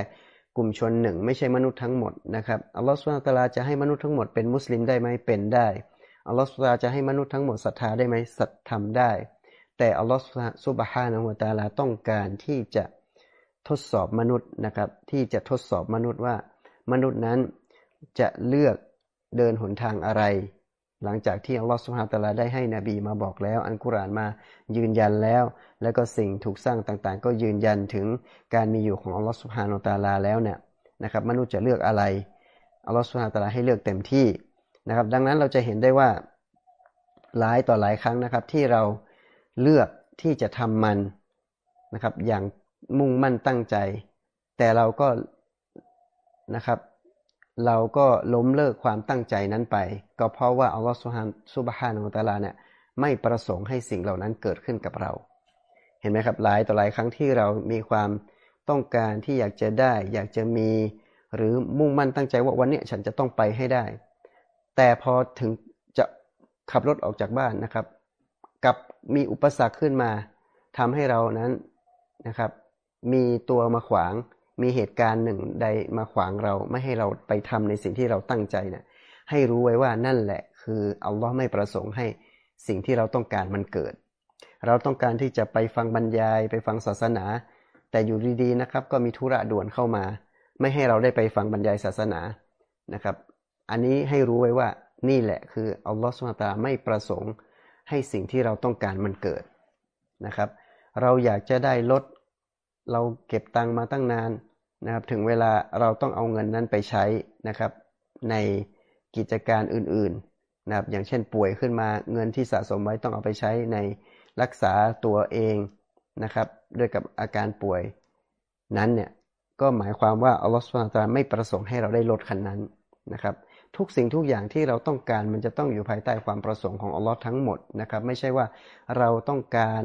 กลุ่มชนหนึ่ง ไม่ใช่มนุษย์ทั้งหมดนะครับอัลลอฮฺสุลตาราจะให้มนุษย์ทั้งหมดเป็นมุสลิมได้ไหมเป็นได้อัลลอฮฺสุลตาราจะให้มนุษย์ทั้งหมดศรัทธาได้ไหมศรัทธาได้ แต่อัลลอฮฺสุบฮานะฮุตาลาต้องการที่จะทดสอบมนุษย์นะครับ ที่จะทดสอบมนุษย์ว่ามนุษย์นั้นจะเลือกเดินหนทางอะไร หลังจากที่อัลลอฮฺสุบฮาตะลาได้ให้นบีมาบอกแล้ว อันกุรานมายืนยันแล้ว แล้วก็สิ่งถูกสร้างต่างๆ ก็ยืนยันถึงการมีอยู่ของอัลลอฮฺสุบฮานตะลาแล้วเนี่ยนะครับมนุษย์จะเลือกอะไรอัลลอฮฺสุบฮาตะลาให้เลือกเต็มที่นะครับดังนั้นเราจะเห็นได้ว่าหลายต่อหลายครั้งนะครับที่เราเลือกที่จะทำมันนะครับอย่างมุ่งมั่นตั้งใจ แต่เราก็นะครับ เราก็ล้มเลิกความตั้งใจนั้นไป ก็เพราะว่าอัลลอฮฺสุบฮานุตาลาเนี่ยไม่ประสงค์ให้สิ่งเหล่านั้นเกิดขึ้นกับเรา เห็นไหมครับหลายต่อหลายครั้งที่เรามีความต้องการที่อยากจะได้ อยากจะมีหรือมุ่งมั่นตั้งใจว่าวันนี้ฉันจะต้องไปให้ได้ แต่พอถึงจะขับรถออกจากบ้านนะครับ กับมีอุปสรรคขึ้นมาทำให้เรานั้นนะครับ มีตัวมาขวาง มีเหตุการณ์หนึ่งใดมาขวางเราไม่ให้เราไปทำในสิ่งที่เราตั้งใจเนะี่ยให้รู้ไว้ว่านั่นแหละ คืออัลลอฮ์ไม่ประสงค์ให้สิ่งที่เราต้องการมันเกิด เราต้องการที่จะไปฟังบรรยายไปฟังศาสนา แต่อยู่ดีๆนะครับ ก็มีธุระด่วนเข้ามา ไม่ให้เราได้ไปฟังบรรยายศาสนานะครับ อันนี้ให้รู้ไว้ว่านี่แหละคืออัลลอฮ์สุลตาไม่ประสงค์ให้สิ่งที่เราต้องการมันเกิดนะครับ เราอยากจะได้รถ เราเก็บตังมาตั้งนานนะครับ ถึงเวลาเราต้องเอาเงินนั้นไปใช้นะครับ ในกิจการอื่นๆนะครับ อย่างเช่นป่วยขึ้นมาเงินที่สะสมไว้ต้องเอาไปใช้ในรักษาตัวเองนะครับ ด้วยกับอาการป่วยนั้นเนี่ยก็หมายความว่าอัลลอฮฺสุลตานไม่ประสงค์ให้เราได้ลดคันนั้นนะครับ ทุกสิ่งทุกอย่างที่เราต้องการมันจะต้องอยู่ภายใต้ความประสงค์ของอัลลอฮ์ทั้งหมดนะครับ ไม่ใช่ว่าเราต้องการ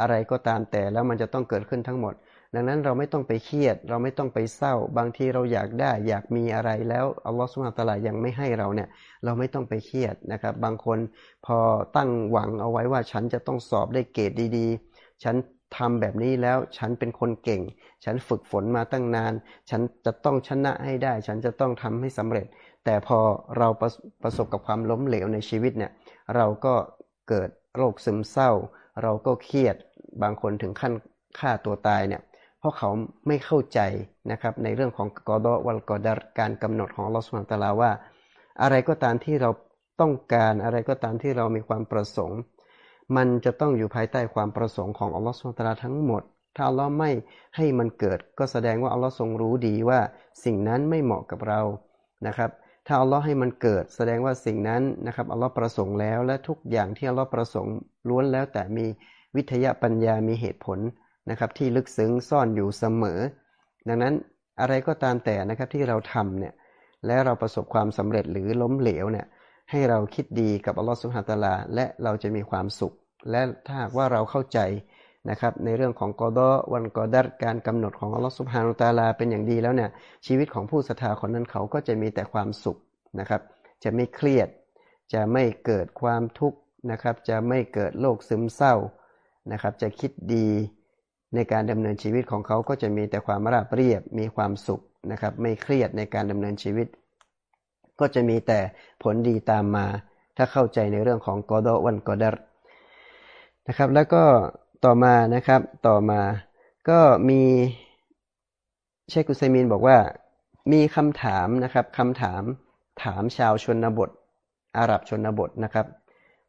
อะไรก็ตามแต่แล้วมันจะต้องเกิดขึ้นทั้งหมด ดังนั้นเราไม่ต้องไปเครียด เราไม่ต้องไปเศร้า บางทีเราอยากได้อยากมีอะไรแล้วอัลลอฮ์สุลตาลายังไม่ให้เราเนี่ย เราไม่ต้องไปเครียดนะครับ บางคนพอตั้งหวังเอาไว้ว่าฉันจะต้องสอบได้เกรดดีๆ ฉันทำแบบนี้แล้วฉันเป็นคนเก่ง ฉันฝึกฝนมาตั้งนาน ฉันจะต้องชนะให้ได้ ฉันจะต้องทำให้สำเร็จ แต่พอเราประประสบกับความล้มเหลวในชีวิตเนี่ย เราก็เกิดโรคซึมเศร้า เราก็เครียด บางคนถึงขั้นฆ่าตัวตายเนี่ย ราะเขาไม่เข้าใจนะครับในเรื่องของกอดอวัลกอดารการกำหนดของลอสมาตาลาว่า อะไรก็ตามที่เราต้องการอะไรก็ตามที่เรามีความประสงค์ มันจะต้องอยู่ภายใต้ความประสงค์ของอัลลอฮฺสุลตาทั้งหมด ถ้าอัลลอฮ์ไม่ให้มันเกิด ก็แสดงว่าอัลลอฮ์ทรงรู้ดีว่าสิ่งนั้นไม่เหมาะกับเรานะครับ ถ้าอัลลอฮ์ให้มันเกิด แสดงว่าสิ่งนั้นนะครับอัลลอฮ์ประสงค์แล้วและทุกอย่างที่อัลลอฮ์ประสงค์ล้วนแล้วแต่มีวิทยาปัญญามีเหตุผล นะครับที่ลึกซึ้งซ่อนอยู่เสมอ ดังนั้นอะไรก็ตามแต่นะครับที่เราทำเนี่ยและเราประสบความสำเร็จหรือล้มเหลวเนี่ยให้เราคิดดีกับอัลลอฮฺสุบฮาตาลา และเราจะมีความสุข และถ้าหากว่าเราเข้าใจนะครับในเรื่องของกอดอวันกอดัดการกำหนดของอัลลอฮฺสุบฮานุตาลาเป็นอย่างดีแล้วเนี่ยชีวิตของผู้ศรัทธาคนนั้นเขาก็จะมีแต่ความสุขนะครับ จะไม่เครียด จะไม่เกิดความทุกข์นะครับ จะไม่เกิดโรคซึมเศร้านะครับ จะคิดดี ในการดำเนินชีวิตของเขาก็จะมีแต่ความราบเรียบมีความสุขนะครับ ไม่เครียดในการดำเนินชีวิต ก็จะมีแต่ผลดีตามมา ถ้าเข้าใจในเรื่องของกอดวันกอดรนะครับ แล้วก็ต่อมานะครับต่อมาก็มีเชคุซัยมินบอกว่ามีคำถามนะครับคำถามถามชาวชนบท อาหรับชนบทนะครับ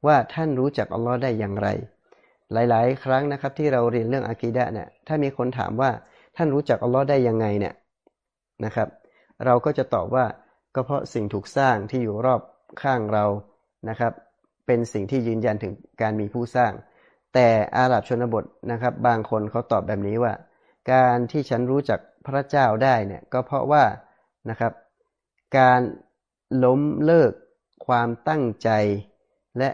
ว่าท่านรู้จักอัลลอฮ์ได้อย่างไร หลาย ๆ ครั้งนะครับ ที่เราเรียนเรื่องอะกีดะเนี่ยถ้ามีคนถามว่าท่านรู้จักอัลลอฮ์ได้ยังไงเนี่ยนะครับ เราก็จะตอบว่าก็เพราะสิ่งถูกสร้างที่อยู่รอบข้างเรานะครับ เป็นสิ่งที่ยืนยันถึงการมีผู้สร้าง แต่อาหรับชนบทนะครับ บางคนเขาตอบแบบนี้ว่า การที่ฉันรู้จักพระเจ้าได้เนี่ยก็เพราะว่านะครับ การล้มเลิกความตั้งใจ และ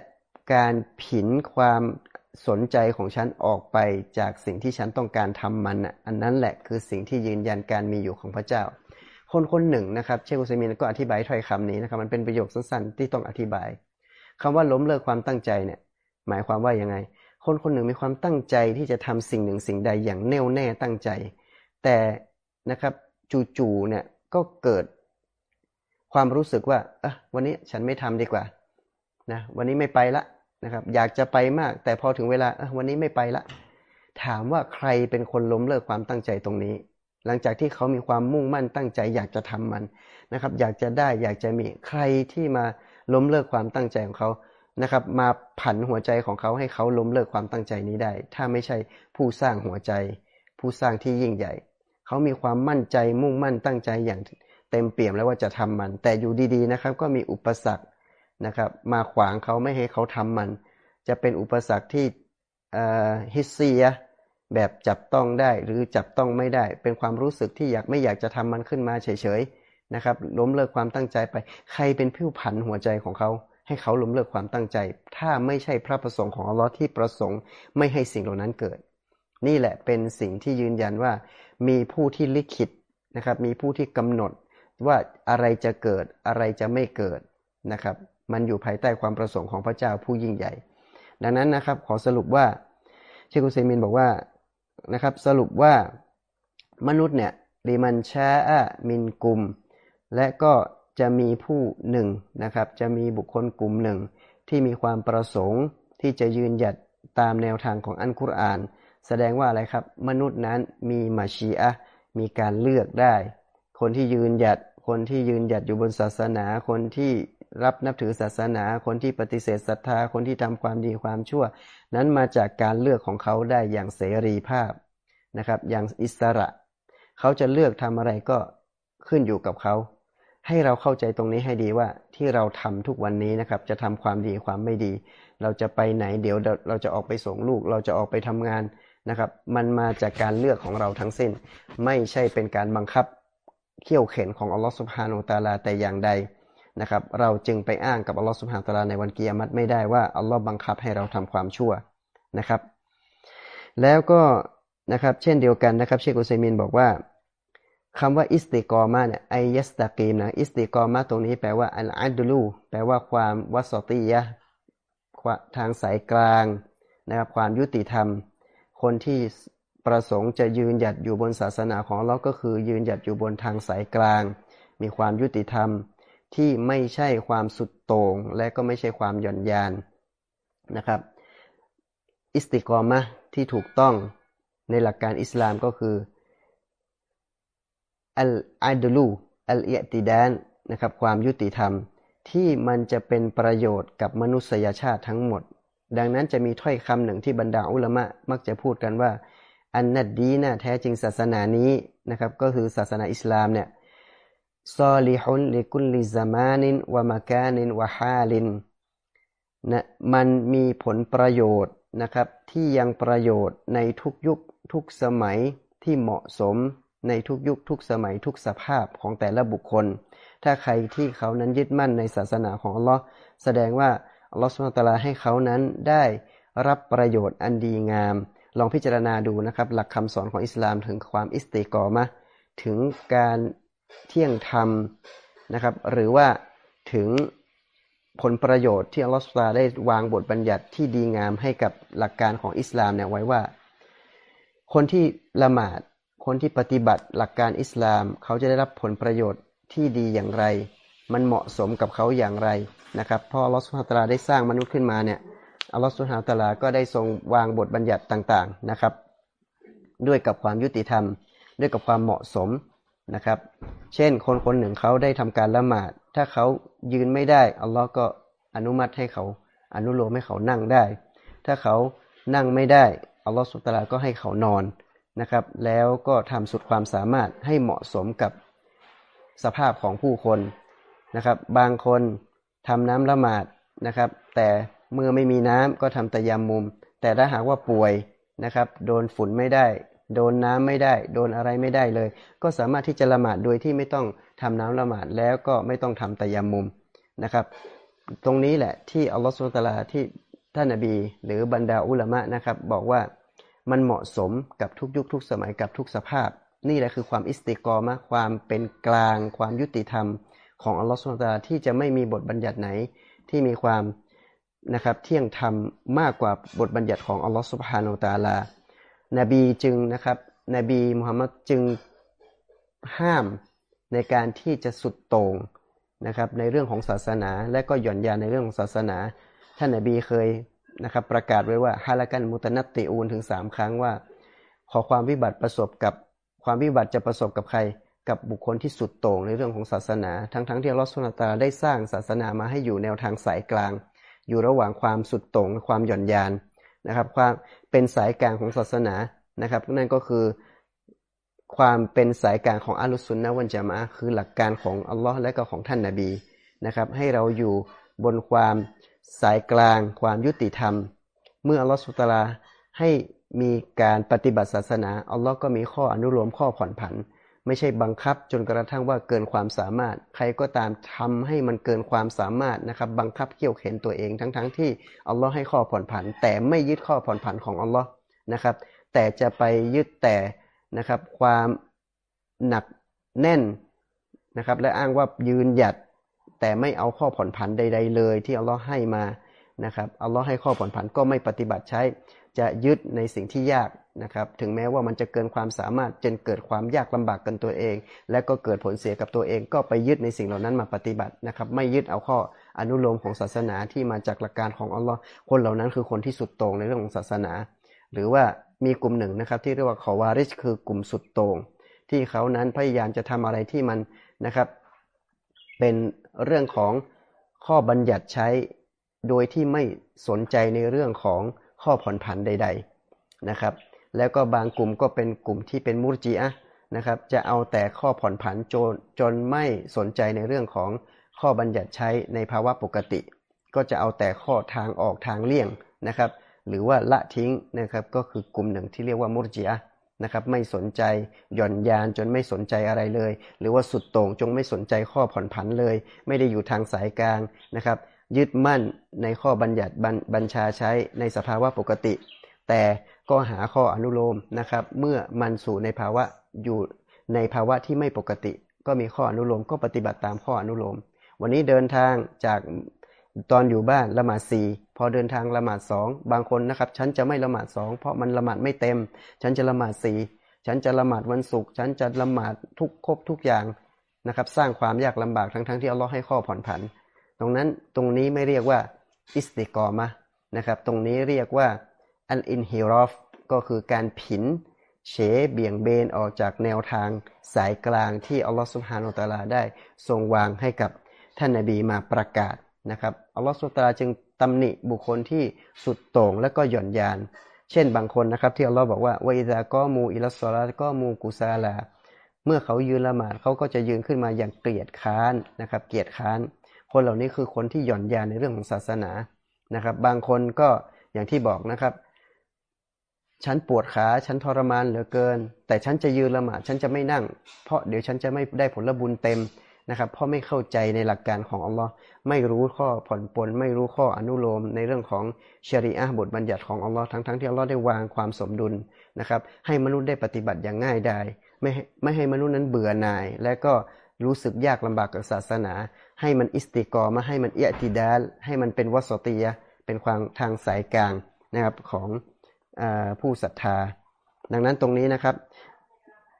การผินความ สนใจของฉันออกไปจากสิ่งที่ฉันต้องการทำมันอันนั้นแหละคือสิ่งที่ยืนยันการมีอยู่ของพระเจ้า คนคนหนึ่งนะครับ เชคุซมินก็อธิบายถ้อยคำนี้นะครับ มันเป็นประโยคสั้นๆที่ต้องอธิบายคำว่าล้มเลิกความตั้งใจเนี่ย หมายความว่ายังไง คนคนหนึ่งมีความตั้งใจที่จะทำสิ่งหนึ่งสิ่งใดอย่างแน่วแน่ตั้งใจ แต่นะครับจู่ๆเนี่ยก็เกิดความรู้สึกว่าเออวันนี้ฉันไม่ทำดีกว่านะวันนี้ไม่ไปละ นะครับ อยากจะไปมาก แต่พอถึงเวลาวันนี้ไม่ไปละ ถามว่าใครเป็นคนล้มเลิกความตั้งใจตรงนี้ หลังจากที่เขามีความมุ่งมั่นตั้งใจ อยากจะทำมันนะครับ อยากจะได้อยากจะมีใครที่มาล้มเลิกความตั้งใจของเขานะครับ มาผันหัวใจของเขาให้เขาล้มเลิกความตั้งใจนี้ได้ ถ้าไม่ใช่ผู้สร้างหัวใจ ผู้สร้างที่ยิ่งใหญ่ เขามีความมั่นใจมุ่งมั่นตั้งใจอย่างเต็มเปี่ยมแล้วว่าจะทำมัน แต่อยู่ดีๆนะครับ ก็มีอุปสรรค นะครับ มาขวางเขาไม่ให้เขาทำมัน จะเป็นอุปสรรคที่ฮิสเซียแบบจับต้องได้หรือจับต้องไม่ได้ เป็นความรู้สึกที่อยากไม่อยากจะทำมันขึ้นมาเฉยๆนะครับล้มเลิกความตั้งใจไป ใครเป็นผู้ผันหัวใจของเขา ให้เขาล้มเลิกความตั้งใจ ถ้าไม่ใช่พระประสงค์ของอัลลอฮ์ที่ประสงค์ไม่ให้สิ่งเหล่านั้นเกิด นี่แหละเป็นสิ่งที่ยืนยันว่า มีผู้ที่ลิขิตนะครับ มีผู้ที่กำหนดว่าอะไรจะเกิดอะไรจะไม่เกิดนะครับ มันอยู่ภายใต้ความประสงค์ของพระเจ้าผู้ยิ่งใหญ่ ดังนั้นนะครับ ขอสรุปว่าเชคุเซมินบอกว่านะครับ สรุปว่ามนุษย์เนี่ยดีมันชาอะมินกลุ่ม และก็จะมีผู้หนึ่งนะครับ จะมีบุคคลกลุ่มหนึ่ง ที่มีความประสงค์ที่จะยืนหยัดตามแนวทางของอันกุรอาน แสดงว่าอะไรครับ มนุษย์นั้นมีมาชีอะมีการเลือกได้ คนที่ยืนหยัดคนที่ยืนหยัดอยู่บนศาสนา คนที่ รับนับถือศาสนา คนที่ปฏิเสธศรัทธา คนที่ทำความดีความชั่ว นั้นมาจากการเลือกของเขาได้อย่างเสรีภาพนะครับ อย่างอิสระ เขาจะเลือกทำอะไรก็ขึ้นอยู่กับเขา ให้เราเข้าใจตรงนี้ให้ดีว่าที่เราทำทุกวันนี้นะครับ จะทำความดีความไม่ดี เราจะไปไหนเดี๋ยวเราจะออกไปส่งลูก เราจะออกไปทำงานนะครับ มันมาจากการเลือกของเราทั้งสิ้น ไม่ใช่เป็นการบังคับเขี่ยวเข็นของอัลลอฮฺสุบฮานุตาลาแต่อย่างใด นะครับ เราจึงไปอ้างกับอัลลอฮฺสุบฮานตะลาในวันกิยามัตไม่ได้ว่าอัลลอฮ์บังคับให้เราทำความชั่วนะครับ แล้วก็นะครับเช่นเดียวกันนะครับ เชคอุซัยมินบอกว่าคำว่าอิสติกอมาเนี่ยไอยัสตากีมนะอิสติกอมาตรงนี้แปลว่าอัลอัดลูแปลว่าความวัสตียะทางสายกลางนะครับความยุติธรรม คนที่ประสงค์จะยืนหยัดอยู่บนศาสนาของเราก็คือยืนหยัดอยู่บนทางสายกลาง มีความยุติธรรม ที่ไม่ใช่ความสุดโต่งและก็ไม่ใช่ความหย่อนยานนะครับ อิสติกอมะที่ถูกต้องในหลักการอิสลามก็คืออัลอาดลูอัลเอติดานนะครับความยุติธรรมที่มันจะเป็นประโยชน์กับมนุษยชาติทั้งหมด ดังนั้นจะมีถ้อยคำหนึ่งที่บรรดาอุลามะมักจะพูดกันว่า อันนัดดีนะแท้จริงศาสนานี้นะครับก็คือศาสนาอิสลามเนี่ย ซอลิฮุนลิกุลลิซามานินวะมากานินวะฮาลินนะมันมีผลประโยชน์นะครับ ที่ยังประโยชน์ในทุกยุคทุกสมัยที่เหมาะสมในทุกยุคทุกสมัยทุกสภาพของแต่ละบุคคล ถ้าใครที่เขานั้นยึดมั่นในศาสนาของอัลลอฮ์แสดงว่าอัลลอฮ์สุลตาราให้เขานั้นได้รับประโยชน์อันดีงาม ลองพิจารณาดูนะครับ หลักคำสอนของอิสลามถึงความอิสติกอมะถึงการ เที่ยงธรรมนะครับ หรือว่าถึงผลประโยชน์ที่อัลลอฮฺสุลตาได้วางบทบัญญัติที่ดีงามให้กับหลักการของอิสลามเนี่ยไว้ว่า คนที่ละหมาด คนที่ปฏิบัติหลักการอิสลาม เขาจะได้รับผลประโยชน์ที่ดีอย่างไร มันเหมาะสมกับเขาอย่างไรนะครับพออัลลอฮฺสุลตาได้สร้างมนุษย์ขึ้นมาเนี่ยอัลลอฮฺสุลตาก็ได้ทรงวางบทบัญญัติต่างๆนะครับ ด้วยกับความยุติธรรม ด้วยกับความเหมาะสม นะครับ เช่นคนคนหนึ่งเขาได้ทำการละหมาด ถ้าเขายืนไม่ได้อัลลอฮ์ก็อนุมัติให้เขาอนุโลมให้เขานั่งได้ ถ้าเขานั่งไม่ได้อัลลอฮ์สุตลาก็ให้เขานอนนะครับ แล้วก็ทำสุดความสามารถให้เหมาะสมกับสภาพของผู้คนนะครับ บางคนทำน้ำละหมาดนะครับ แต่เมื่อไม่มีน้ำก็ทำตะยามมุม แต่ถ้าหากว่าป่วยนะครับ โดนฝุ่นไม่ได้ โดนน้ำไม่ได้ โดนอะไรไม่ได้เลย ก็สามารถที่จะละหมาดโดยที่ไม่ต้องทำน้ำละหมาดแล้วก็ไม่ต้องทำตะยามุมนะครับ ตรงนี้แหละที่อัลลอฮฺสุลตาราที่ท่านนบี หรือบรรดาอุลามะนะครับ บอกว่ามันเหมาะสมกับทุกยุคทุกสมัยกับทุกสภาพ นี่แหละคือความอิสติกรมะความเป็นกลาง ความยุติธรรม ของอัลลอฮฺสุลตาราที่จะไม่มีบทบัญญัติไหนที่มีความนะครับเที่ยงธรรมมากกว่าบทบัญญัติของอัลลอฮฺสุบฮานาอัลตาลา นบีจึงนะครับ นบีมุฮัมมัดจึงห้ามในการที่จะสุดโต่งนะครับ ในเรื่องของศาสนา และก็หย่อนยานในเรื่องของศาสนา ท่านนบีเคยนะครับ ประกาศไว้ว่าฮาลากันมุตนัตติอูนถึงสามครั้งว่า ขอความวิบัติประสบกับความวิบัติจะประสบกับใครกับบุคคลที่สุดโต่งในเรื่องของศาสนา ทั้งๆทที่ลอสุลตาได้สร้างศาสนามาให้อยู่แนวทางสายกลาง อยู่ระหว่างความสุดโต่งและความหย่อนยาน นะครับ ความเป็นสายกลางของศาสนานะครับ นั่นก็คือความเป็นสายกลางของอัลลอฮฺสุนนะวันจามะคือหลักการของอัลลอฮ์และก็ของท่านนาบีนะครับ ให้เราอยู่บนความสายกลาง ความยุติธรรม เมื่ออัลลอฮฺสุตลาให้มีการปฏิบัติศาสนาอัลลอฮ์ก็มีข้ออนุโลมข้อผ่อนผัน ไม่ใช่บังคับจนกระทั่งว่าเกินความสามารถ ใครก็ตามทำให้มันเกินความสามารถนะครับ บังคับเกี่ยวเข็นตัวเองทั้งๆทที่อัลลอฮ์ให้ข้อผ่อนผัน แต่ไม่ยึดข้อผ่อนผันของอัลลอฮ์นะครับ แต่จะไปยึดแต่นะครับ ความหนักแน่นนะครับ และอ้างว่ายืนหยัด แต่ไม่เอาข้อผ่อนผันใด ๆ เลย ที่อัลลอฮ์ให้มานะครับอัลลอฮ์ให้ข้อผ่อนผันก็ไม่ปฏิบัติใช้ จะยึดในสิ่งที่ยาก นะครับถึงแม้ว่ามันจะเกินความสามารถจนเกิดความยากลำบากกันตัวเอง และก็เกิดผลเสียกับตัวเอง ก็ไปยึดในสิ่งเหล่านั้นมาปฏิบัตินะครับ ไม่ยึดเอาข้ออนุโลมของศาสนาที่มาจากหลักการของอัลลอฮ์คนเหล่านั้นคือคนที่สุดโต่งในเรื่องของศาสนา หรือว่ามีกลุ่มหนึ่งนะครับ ที่เรียกว่าขอวาริชคือกลุ่มสุดโต่งที่เขานั้นพยายามจะทำอะไรที่มันนะครับ เป็นเรื่องของข้อบัญญัติใช้โดยที่ไม่สนใจในเรื่องของข้อผ่อนผันใด ๆนะครับ แล้วก็บางกลุ่มก็เป็นกลุ่มที่เป็นมุรจีอะนะครับ จะเอาแต่ข้อผ่อนผันจนจนไม่สนใจในเรื่องของข้อบัญญัติใช้ในภาวะปกติ ก็จะเอาแต่ข้อทางออกทางเลี่ยงนะครับ หรือว่าละทิ้งนะครับก็คือกลุ่มหนึ่งที่เรียกว่ามุรจิอะนะครับไม่สนใจหย่อนยานจนไม่สนใจอะไรเลย หรือว่าสุดโต่งจงไม่สนใจข้อผ่อนผันเลย ไม่ได้อยู่ทางสายกลางนะครับ ยึดมั่นในข้อบัญญัติบัญชาใช้ในสภาวะปกติ แต่ก็หาข้ออนุโลมนะครับ เมื่อมันสู่ในภาวะอยู่ในภาวะที่ไม่ปกติ ก็มีข้ออนุโลมก็ปฏิบัติตามข้ออนุโลม วันนี้เดินทางจากตอนอยู่บ้านละหมาดสี่พอเดินทางละหมาดสองบางคนนะครับ ฉันจะไม่ละหมาดสองเพราะมันละหมาดไม่เต็ม ฉันจะละหมาดสี่ฉันจะละหมาดวันศุกร์ฉันจะละหมาดทุกครบทุกอย่างนะครับ สร้างความยากลำบากทั้งๆทที่อัลลอฮ์ให้ข้อผ่อนผัน ตรงนั้นตรงนี้ไม่เรียกว่าอิสติกอมะนะครับ ตรงนี้เรียกว่า อัลอินฮิรอฟก็คือการผินเฉเบี่ยงเบนออกจากแนวทางสายกลางที่อัลลอฮฺสุบฮานาอัลลาได้ทรงวางให้กับท่านนบีมาประกาศนะครับอัลลอฮฺสุตาจึงตำหนิบุคคลที่สุดโต่งและก็หย่อนยาน เช่นบางคนนะครับ ที่อัลลอฮ์บอกว่าวิซาก็มูอิลสลาก็มูกุซาลา เมื่อเขายืนละหมาดเขาก็จะยืนขึ้นมาอย่างเกลียดค้านนะครับเกลียดค้าน คนเหล่านี้คือคนที่หย่อนยานในเรื่องของศาสนานะครับ บางคนก็อย่างที่บอกนะครับ ฉันปวดขาฉันทรมานเหลือเกิน แต่ฉันจะยืนละหมาดฉันจะไม่นั่ง เพราะเดี๋ยวฉันจะไม่ได้ผลบุญเต็มนะครับเพราะไม่เข้าใจในหลักการของอัลลอฮ์ไม่รู้ข้อผ่อนปลนไม่รู้ข้ออนุโลมในเรื่องของชริอะบทบัญญัติของอัลลอฮ์ทั้งๆทที่อัลลอฮ์ได้วางความสมดุลนะครับให้มนุษย์ได้ปฏิบัติอย่างง่ายดายไม่ไม่ให้มนุษย์นั้นเบื่อหน่าย และก็รู้สึกยากลำบากกับศาสนา ให้มันอิสติกอมาให้มันเอติดาลให้มันเป็นวัสตียเป็นความทางสายกลางนะครับของ ผู้ศรัทธา ดังนั้นตรงนี้นะครับ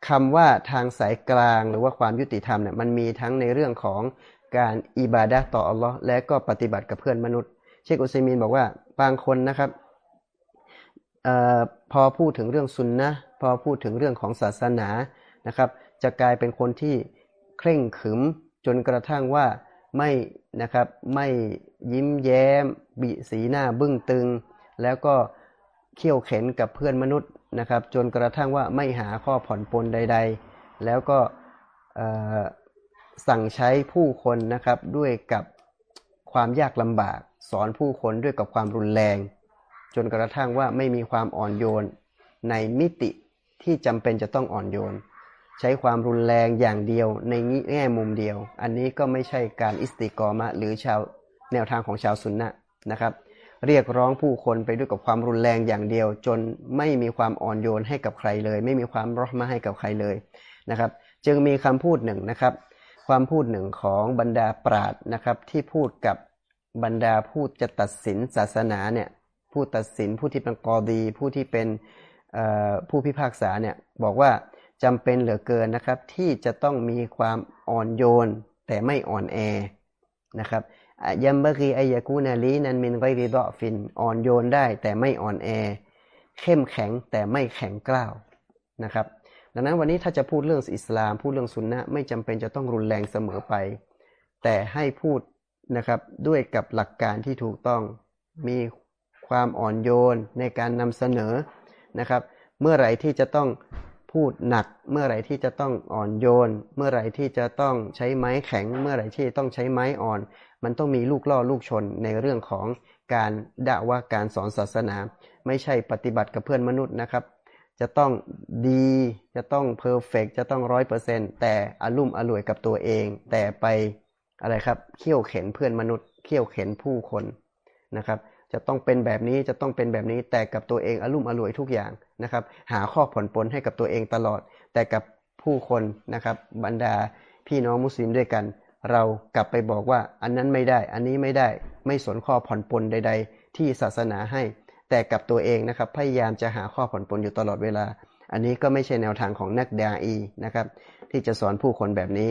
คำว่าทางสายกลางหรือว่าความยุติธรรมเนี่ยมันมีทั้งในเรื่องของการอิบาดะต่ออัลลอฮ์และก็ปฏิบัติกับเพื่อนมนุษย์ เชคอุซัยมีนบอกว่าบางคนนะครับออพอพูดถึงเรื่องซุนนะพอพูดถึงเรื่องของศาสนานะครับ จะกลายเป็นคนที่เคร่งขึมจนกระทั่งว่าไม่นะครับไม่ยิ้มแย้มบีสีหน้าบึ้งตึง แล้วก็ เขี่ยวเข็นกับเพื่อนมนุษย์นะครับ จนกระทั่งว่าไม่หาข้อผ่อนปลนใด ๆ แล้วก็สั่งใช้ผู้คนนะครับด้วยกับความยากลำบาก สอนผู้คนด้วยกับความรุนแรง จนกระทั่งว่าไม่มีความอ่อนโยนในมิติที่จำเป็นจะต้องอ่อนโยน ใช้ความรุนแรงอย่างเดียวในแง่มุมเดียว อันนี้ก็ไม่ใช่การอิสติกรมะหรือชาวแนวทางของชาวสุนนะนะครับ เรียกร้องผู้คนไปด้วยกับความรุนแรงอย่างเดียว จนไม่มีความอ่อนโยนให้กับใครเลย ไม่มีความรอมาให้กับใครเลยนะครับ จึงมีคำพูดหนึ่งนะครับ ความพูดหนึ่งของบรรดาปราดนะครับ ที่พูดกับบรรดาผู้จะตัดสินศาสนาเนี่ยผู้ตัดสินผู้ที่เป็นกอดี ผู้ที่เป็นผู้พิพากษาเนี่ยบอกว่าจำเป็นเหลือเกินนะครับ ที่จะต้องมีความอ่อนโยนแต่ไม่อ่อนแอนะครับ ยัมบกีอายกูนาลีนันมินไกริดอฟินอ่อนโยนได้ แต่ไม่อ่อนแอ เข้มแข็งแต่ไม่แข็งกล้าวนะครับ ดังนั้นวันนี้ถ้าจะพูดเรื่องอิสลาม พูดเรื่องสุนนะไม่จำเป็นจะต้องรุนแรงเสมอไป แต่ให้พูดนะครับด้วยกับหลักการที่ถูกต้องมีความอ่อนโยนในการนำเสนอนะครับ เมื่อไหร่ที่จะต้องพูดหนัก เมื่อไหร่ที่จะต้องอ่อนโยน เมื่อไหร่ที่จะต้องใช้ไม้แข็ง เมื่อไหร่ที่ต้องใช้ไม้อ่อน มันต้องมีลูกล่อลูกชนในเรื่องของการด่าว่าการสอนศาสนา ไม่ใช่ปฏิบัติกับเพื่อนมนุษย์นะครับ จะต้องดีจะต้องเพอร์เฟกจะต้องร้อยเปอร์เซ็นแต่อารุ่มอร่วยกับตัวเอง แต่ไปอะไรครับเขี่ยวเข็นเพื่อนมนุษย์เขี่ยวเข็นผู้คนนะครับจะต้องเป็นแบบนี้จะต้องเป็นแบบนี้แต่กับตัวเองอารุ่มอร่วยทุกอย่างนะครับหาข้อผ่อนปลนให้กับตัวเองตลอด แต่กับผู้คนนะครับบรรดาพี่น้องมุสลิมด้วยกัน เรากลับไปบอกว่าอันนั้นไม่ได้ อันนี้ไม่ได้ ไม่สนข้อผ่อนปลนใด ๆ ที่ศาสนาให้ แต่กับตัวเองนะครับ พยายามจะหาข้อผ่อนปลนอยู่ตลอดเวลา อันนี้ก็ไม่ใช่แนวทางของนักดาอีนะครับ ที่จะสอนผู้คนแบบนี้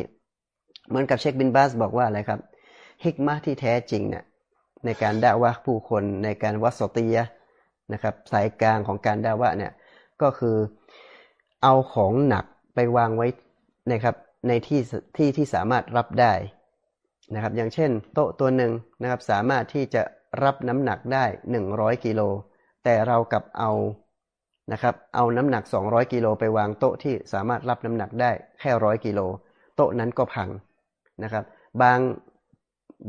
เหมือนกับเชคบินบาสบอกว่าอะไรครับฮิกมาที่แท้จริงเนี่ยในการด่าว่าผู้คนในการวัสตียนะครับ สายกลางของการด่าว่าเนี่ยก็คือเอาของหนักไปวางไว้นะครับ ในที่ที่ที่สามารถรับได้นะครับ อย่างเช่น โต๊ะตัวหนึ่งนะครับสามารถที่จะรับน้ำหนักได้ 100กิโลแต่เรากับเอานะครับเอาน้ำหนัก 200กิโลไปวางโต๊ะที่สามารถรับน้ำหนักได้แค่ร้อยกิโลโต๊ะนั้นก็พังนะครับ บาง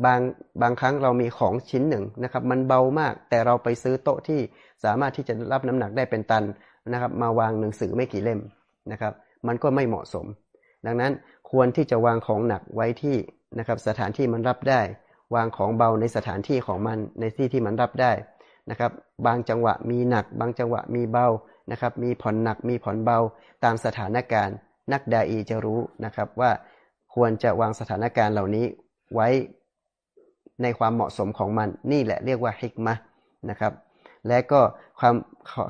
บางบางครั้งเรามีของชิ้นหนึ่งนะครับมันเบามาก แต่เราไปซื้อโต๊ะที่สามารถที่จะรับน้ำหนักได้เป็นตันนะครับ มาวางหนังสือไม่กี่เล่มนะครับ มันก็ไม่เหมาะสม ดังนั้นควรที่จะวางของหนักไว้ที่นะครับสถานที่มันรับได้ วางของเบาในสถานที่ของมันในที่ที่มันรับได้นะครับบางจังหวะมีหนัก บางจังหวะมีเบานะครับมีผ่อนหนักมีผ่อนเบาตามสถานการณ์ นักดาอีจะรู้นะครับว่าควรจะวางสถานการณ์เหล่านี้ไว้ในความเหมาะสมของมันนี่แหละเรียกว่าฮิกมะนะครับและก็ความ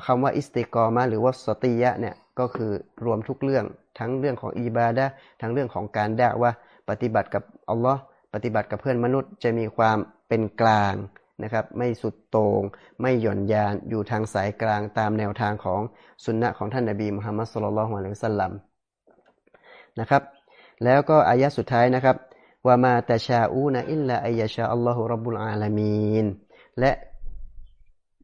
คำว่าอิสติกอมาหรือว่าสติยะเนี่ยก็คือรวมทุกเรื่อง ทั้งเรื่องของอิบาดะทั้งเรื่องของการด่าว่าปฏิบัติกับอัลลอฮ์ปฏิบัติกับเพื่อนมนุษย์จะมีความเป็นกลางนะครับ ไม่สุดโตง่งไม่หย่อนยานอยู่ทางสายกลางตามแนวทางของสุนนะของท่านนบีมุฮัมมัดสุลลัลฮวะลัยสัลลัมนะครับ แล้วก็อายะสุดท้ายนะครับว่ามาตชาอูนะอิลลาอัยะชาอัลลอฮฺรับบุลอาลามีนและ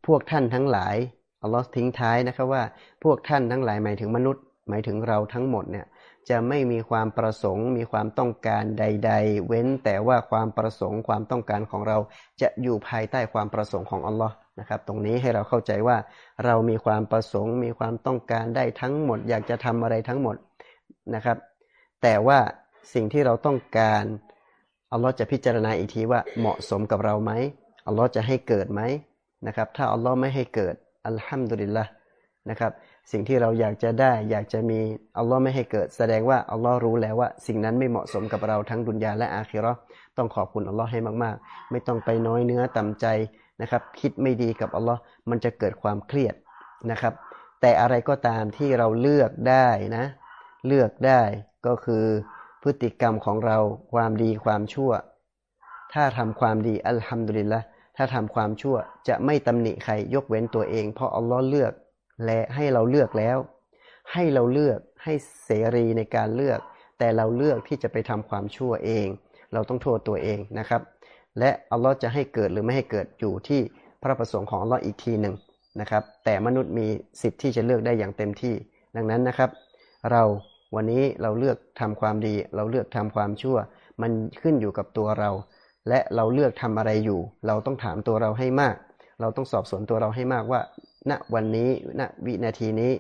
พวกท่านทั้งหลายอัลลอฮ์ทิ้งท้ายนะครับว่าพวกท่านทั้งหลายหมายถึงมนุษย์ หมายถึงเราทั้งหมดเนี่ยจะไม่มีความประสงค์ มีความต้องการใด ๆ เว้นแต่ว่าความประสงค์ความต้องการของเราจะอยู่ภายใต้ความประสงค์ของอัลลอฮ์นะครับตรงนี้ให้เราเข้าใจว่าเรามีความประสงค์ มีความต้องการได้ทั้งหมด อยากจะทำอะไรทั้งหมดนะครับ แต่ว่าสิ่งที่เราต้องการอัลลอฮ์จะพิจารณาอีกทีว่าเหมาะสมกับเราไหมอัลลอฮ์จะให้เกิดไหมนะครับ ถ้าอัลลอฮ์ไม่ให้เกิดอัลฮัมดุลิลละนะครับ สิ่งที่เราอยากจะได้อยากจะมีอัลลอฮ์ไม่ให้เกิด แสดงว่าอัลลอฮ์รู้แล้วว่า สิ่งนั้นไม่เหมาะสมกับเราทั้งดุนยาและอาคิรอต้องขอบคุณอัลลอฮ์ให้มากๆ ไม่ต้องไปน้อยเนื้อต่ำใจนะครับ คิดไม่ดีกับอัลลอฮ์มันจะเกิดความเครียดนะครับ แต่อะไรก็ตามที่เราเลือกได้นะ เลือกได้ก็คือพฤติกรรมของเราความดีความชั่ว ถ้าทำความดีอัลฮัมดุลิลละถ้าทำความชั่วจะไม่ตำหนิใครยกเว้นตัวเอง เพราะอัลลอฮ์เลือก และให้เราเลือกแล้ว ให้เราเลือกให้เสรีในการเลือก แต่เราเลือกที่จะไปทำความชั่วเอง เราต้องโทษตัวเองนะครับ และอัลลอฮ์จะให้เกิดหรือไม่ให้เกิดอยู่ที่พระประสงค์ของอัลลอฮ์อีกทีหนึ่งนะครับ แต่มนุษย์มีสิทธิ์ที่จะเลือกได้อย่างเต็มที่ ดังนั้นนะครับ เราวันนี้เราเลือกทำความดี เราเลือกทำความชั่ว มันขึ้นอยู่กับตัวเรา และเราเลือกทำอะไรอยู่ เราต้องถามตัวเราให้มาก เราต้องสอบสวนตัวเราให้มากว่า ณวันนี้ณวินาทีนี้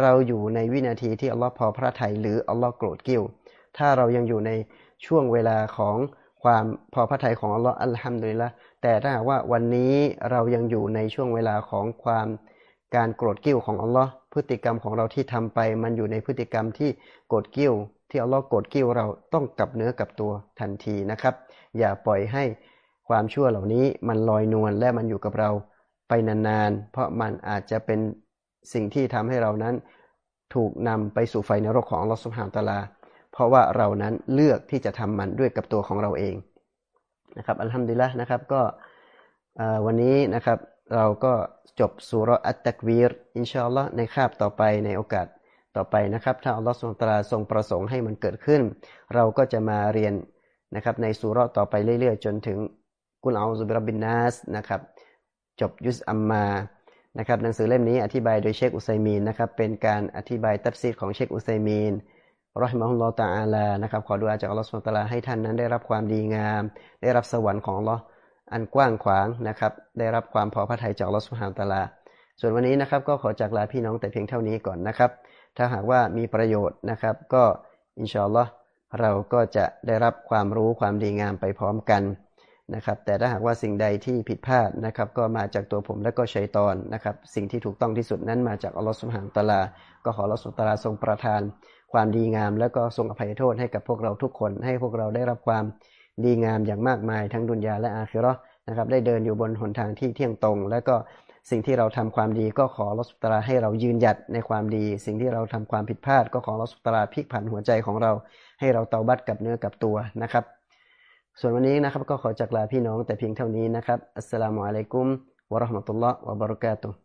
เราอยู่ในวินาทีที่อัลลอฮ์พอพระทัยหรืออัลลอฮ์โกรธกิ้ว ถ้าเรายังอยู่ในช่วงเวลาของความพอพระทัยของอัลลอฮ์อัลฮัมดุลิละแต่ถ้าว่าวันนี้เรายังอยู่ในช่วงเวลาของความการโกรธกิ้วของอัลลอฮ์พฤติกรรมของเราที่ทำไป มันอยู่ในพฤติกรรมที่โกรธกิ้ว ที่อัลลอฮ์โกรธกิ้วเราต้องกลับเนื้อกลับตัวทันทีนะครับ อย่าปล่อยให้ความชั่วเหล่านี้มันลอยนวลและมันอยู่กับเรา ไปนานๆ เพราะมันอาจจะเป็นสิ่งที่ทำให้เรานั้นถูกนำไปสู่ไฟนรกของอัลลอฮ์สุบฮานตะลา เพราะว่าเรานั้นเลือกที่จะทำมันด้วยกับตัวของเราเองนะครับالحمد لله นะครับก็วันนี้นะครับเราก็จบสูเราะฮฺอัตตักวีร إن شاء الله ในคาบต่อไปในโอกาสต่อไปนะครับถ้าอัลลอฮ์ทรงตราทรงประสงค์ให้มันเกิดขึ้น เราก็จะมาเรียนนะครับในสูเราะฮฺต่อไปเรื่อยๆ จนถึงقل أعوذ برب الناس นะครับ จบญุซอัมมานะครับหนังสือเล่มนี้อธิบายโดยเชคอุษัยมีนนะครับเป็นการอธิบายตัฟซีรของเชคอุษัยมีนรอฮิมะฮุลลอตาอาลานะครับขอดูอาจากอัลลอฮ์สุลตาราให้ท่านนั้นได้รับความดีงาม ได้รับสวรรค์ของอัลลอฮ์อันกว้างขวางนะครับได้รับความพอพระทัยจากอัลลอสุฮานตาลา ส่วนวันนี้นะครับก็ขอจากลาพี่น้องแต่เพียงเท่านี้ก่อนนะครับ ถ้าหากว่ามีประโยชน์นะครับก็อินชาอัลลอฮ์เราก็จะได้รับความรู้ความดีงามไปพร้อมกัน นะครับแต่ถ้าหากว่าสิ่งใดที่ผิดพลาดนะครับก็มาจากตัวผมและก็ชัยตอนนะครับสิ่งที่ถูกต้องที่สุดนั้นมาจากอัลลอฮฺสุบฮานตาลา ก็ขออัลลอฮฺสุบตาลาทรงประทาน ความดีงาม และก็ทรงอภัยโทษให้กับพวกเราทุกคน ให้พวกเราได้รับความดีงามอย่างมากมาย ทั้งดุนยาและอาคิรอนะครับได้เดินอยู่บนหนทางที่เที่ยงตรง แล้วก็สิ่งที่เราทำความดีก็ขอรสุตราให้เรายืนหยัดในความดี สิ่งที่เราทำความผิดพลาด ก็ขอรสุตราพลิกผันหัวใจของเรา ให้เราเตาบัตกับเนื้อกับตัวนะครับ ส่วนวันนี้นะครับก็ขอจากลาพี่น้องแต่เพียงเท่านี้นะครับอัสสลามุอะลัยกุมวะราะห์มะตุลลอฮ์วะบะเราะกาตุฮ์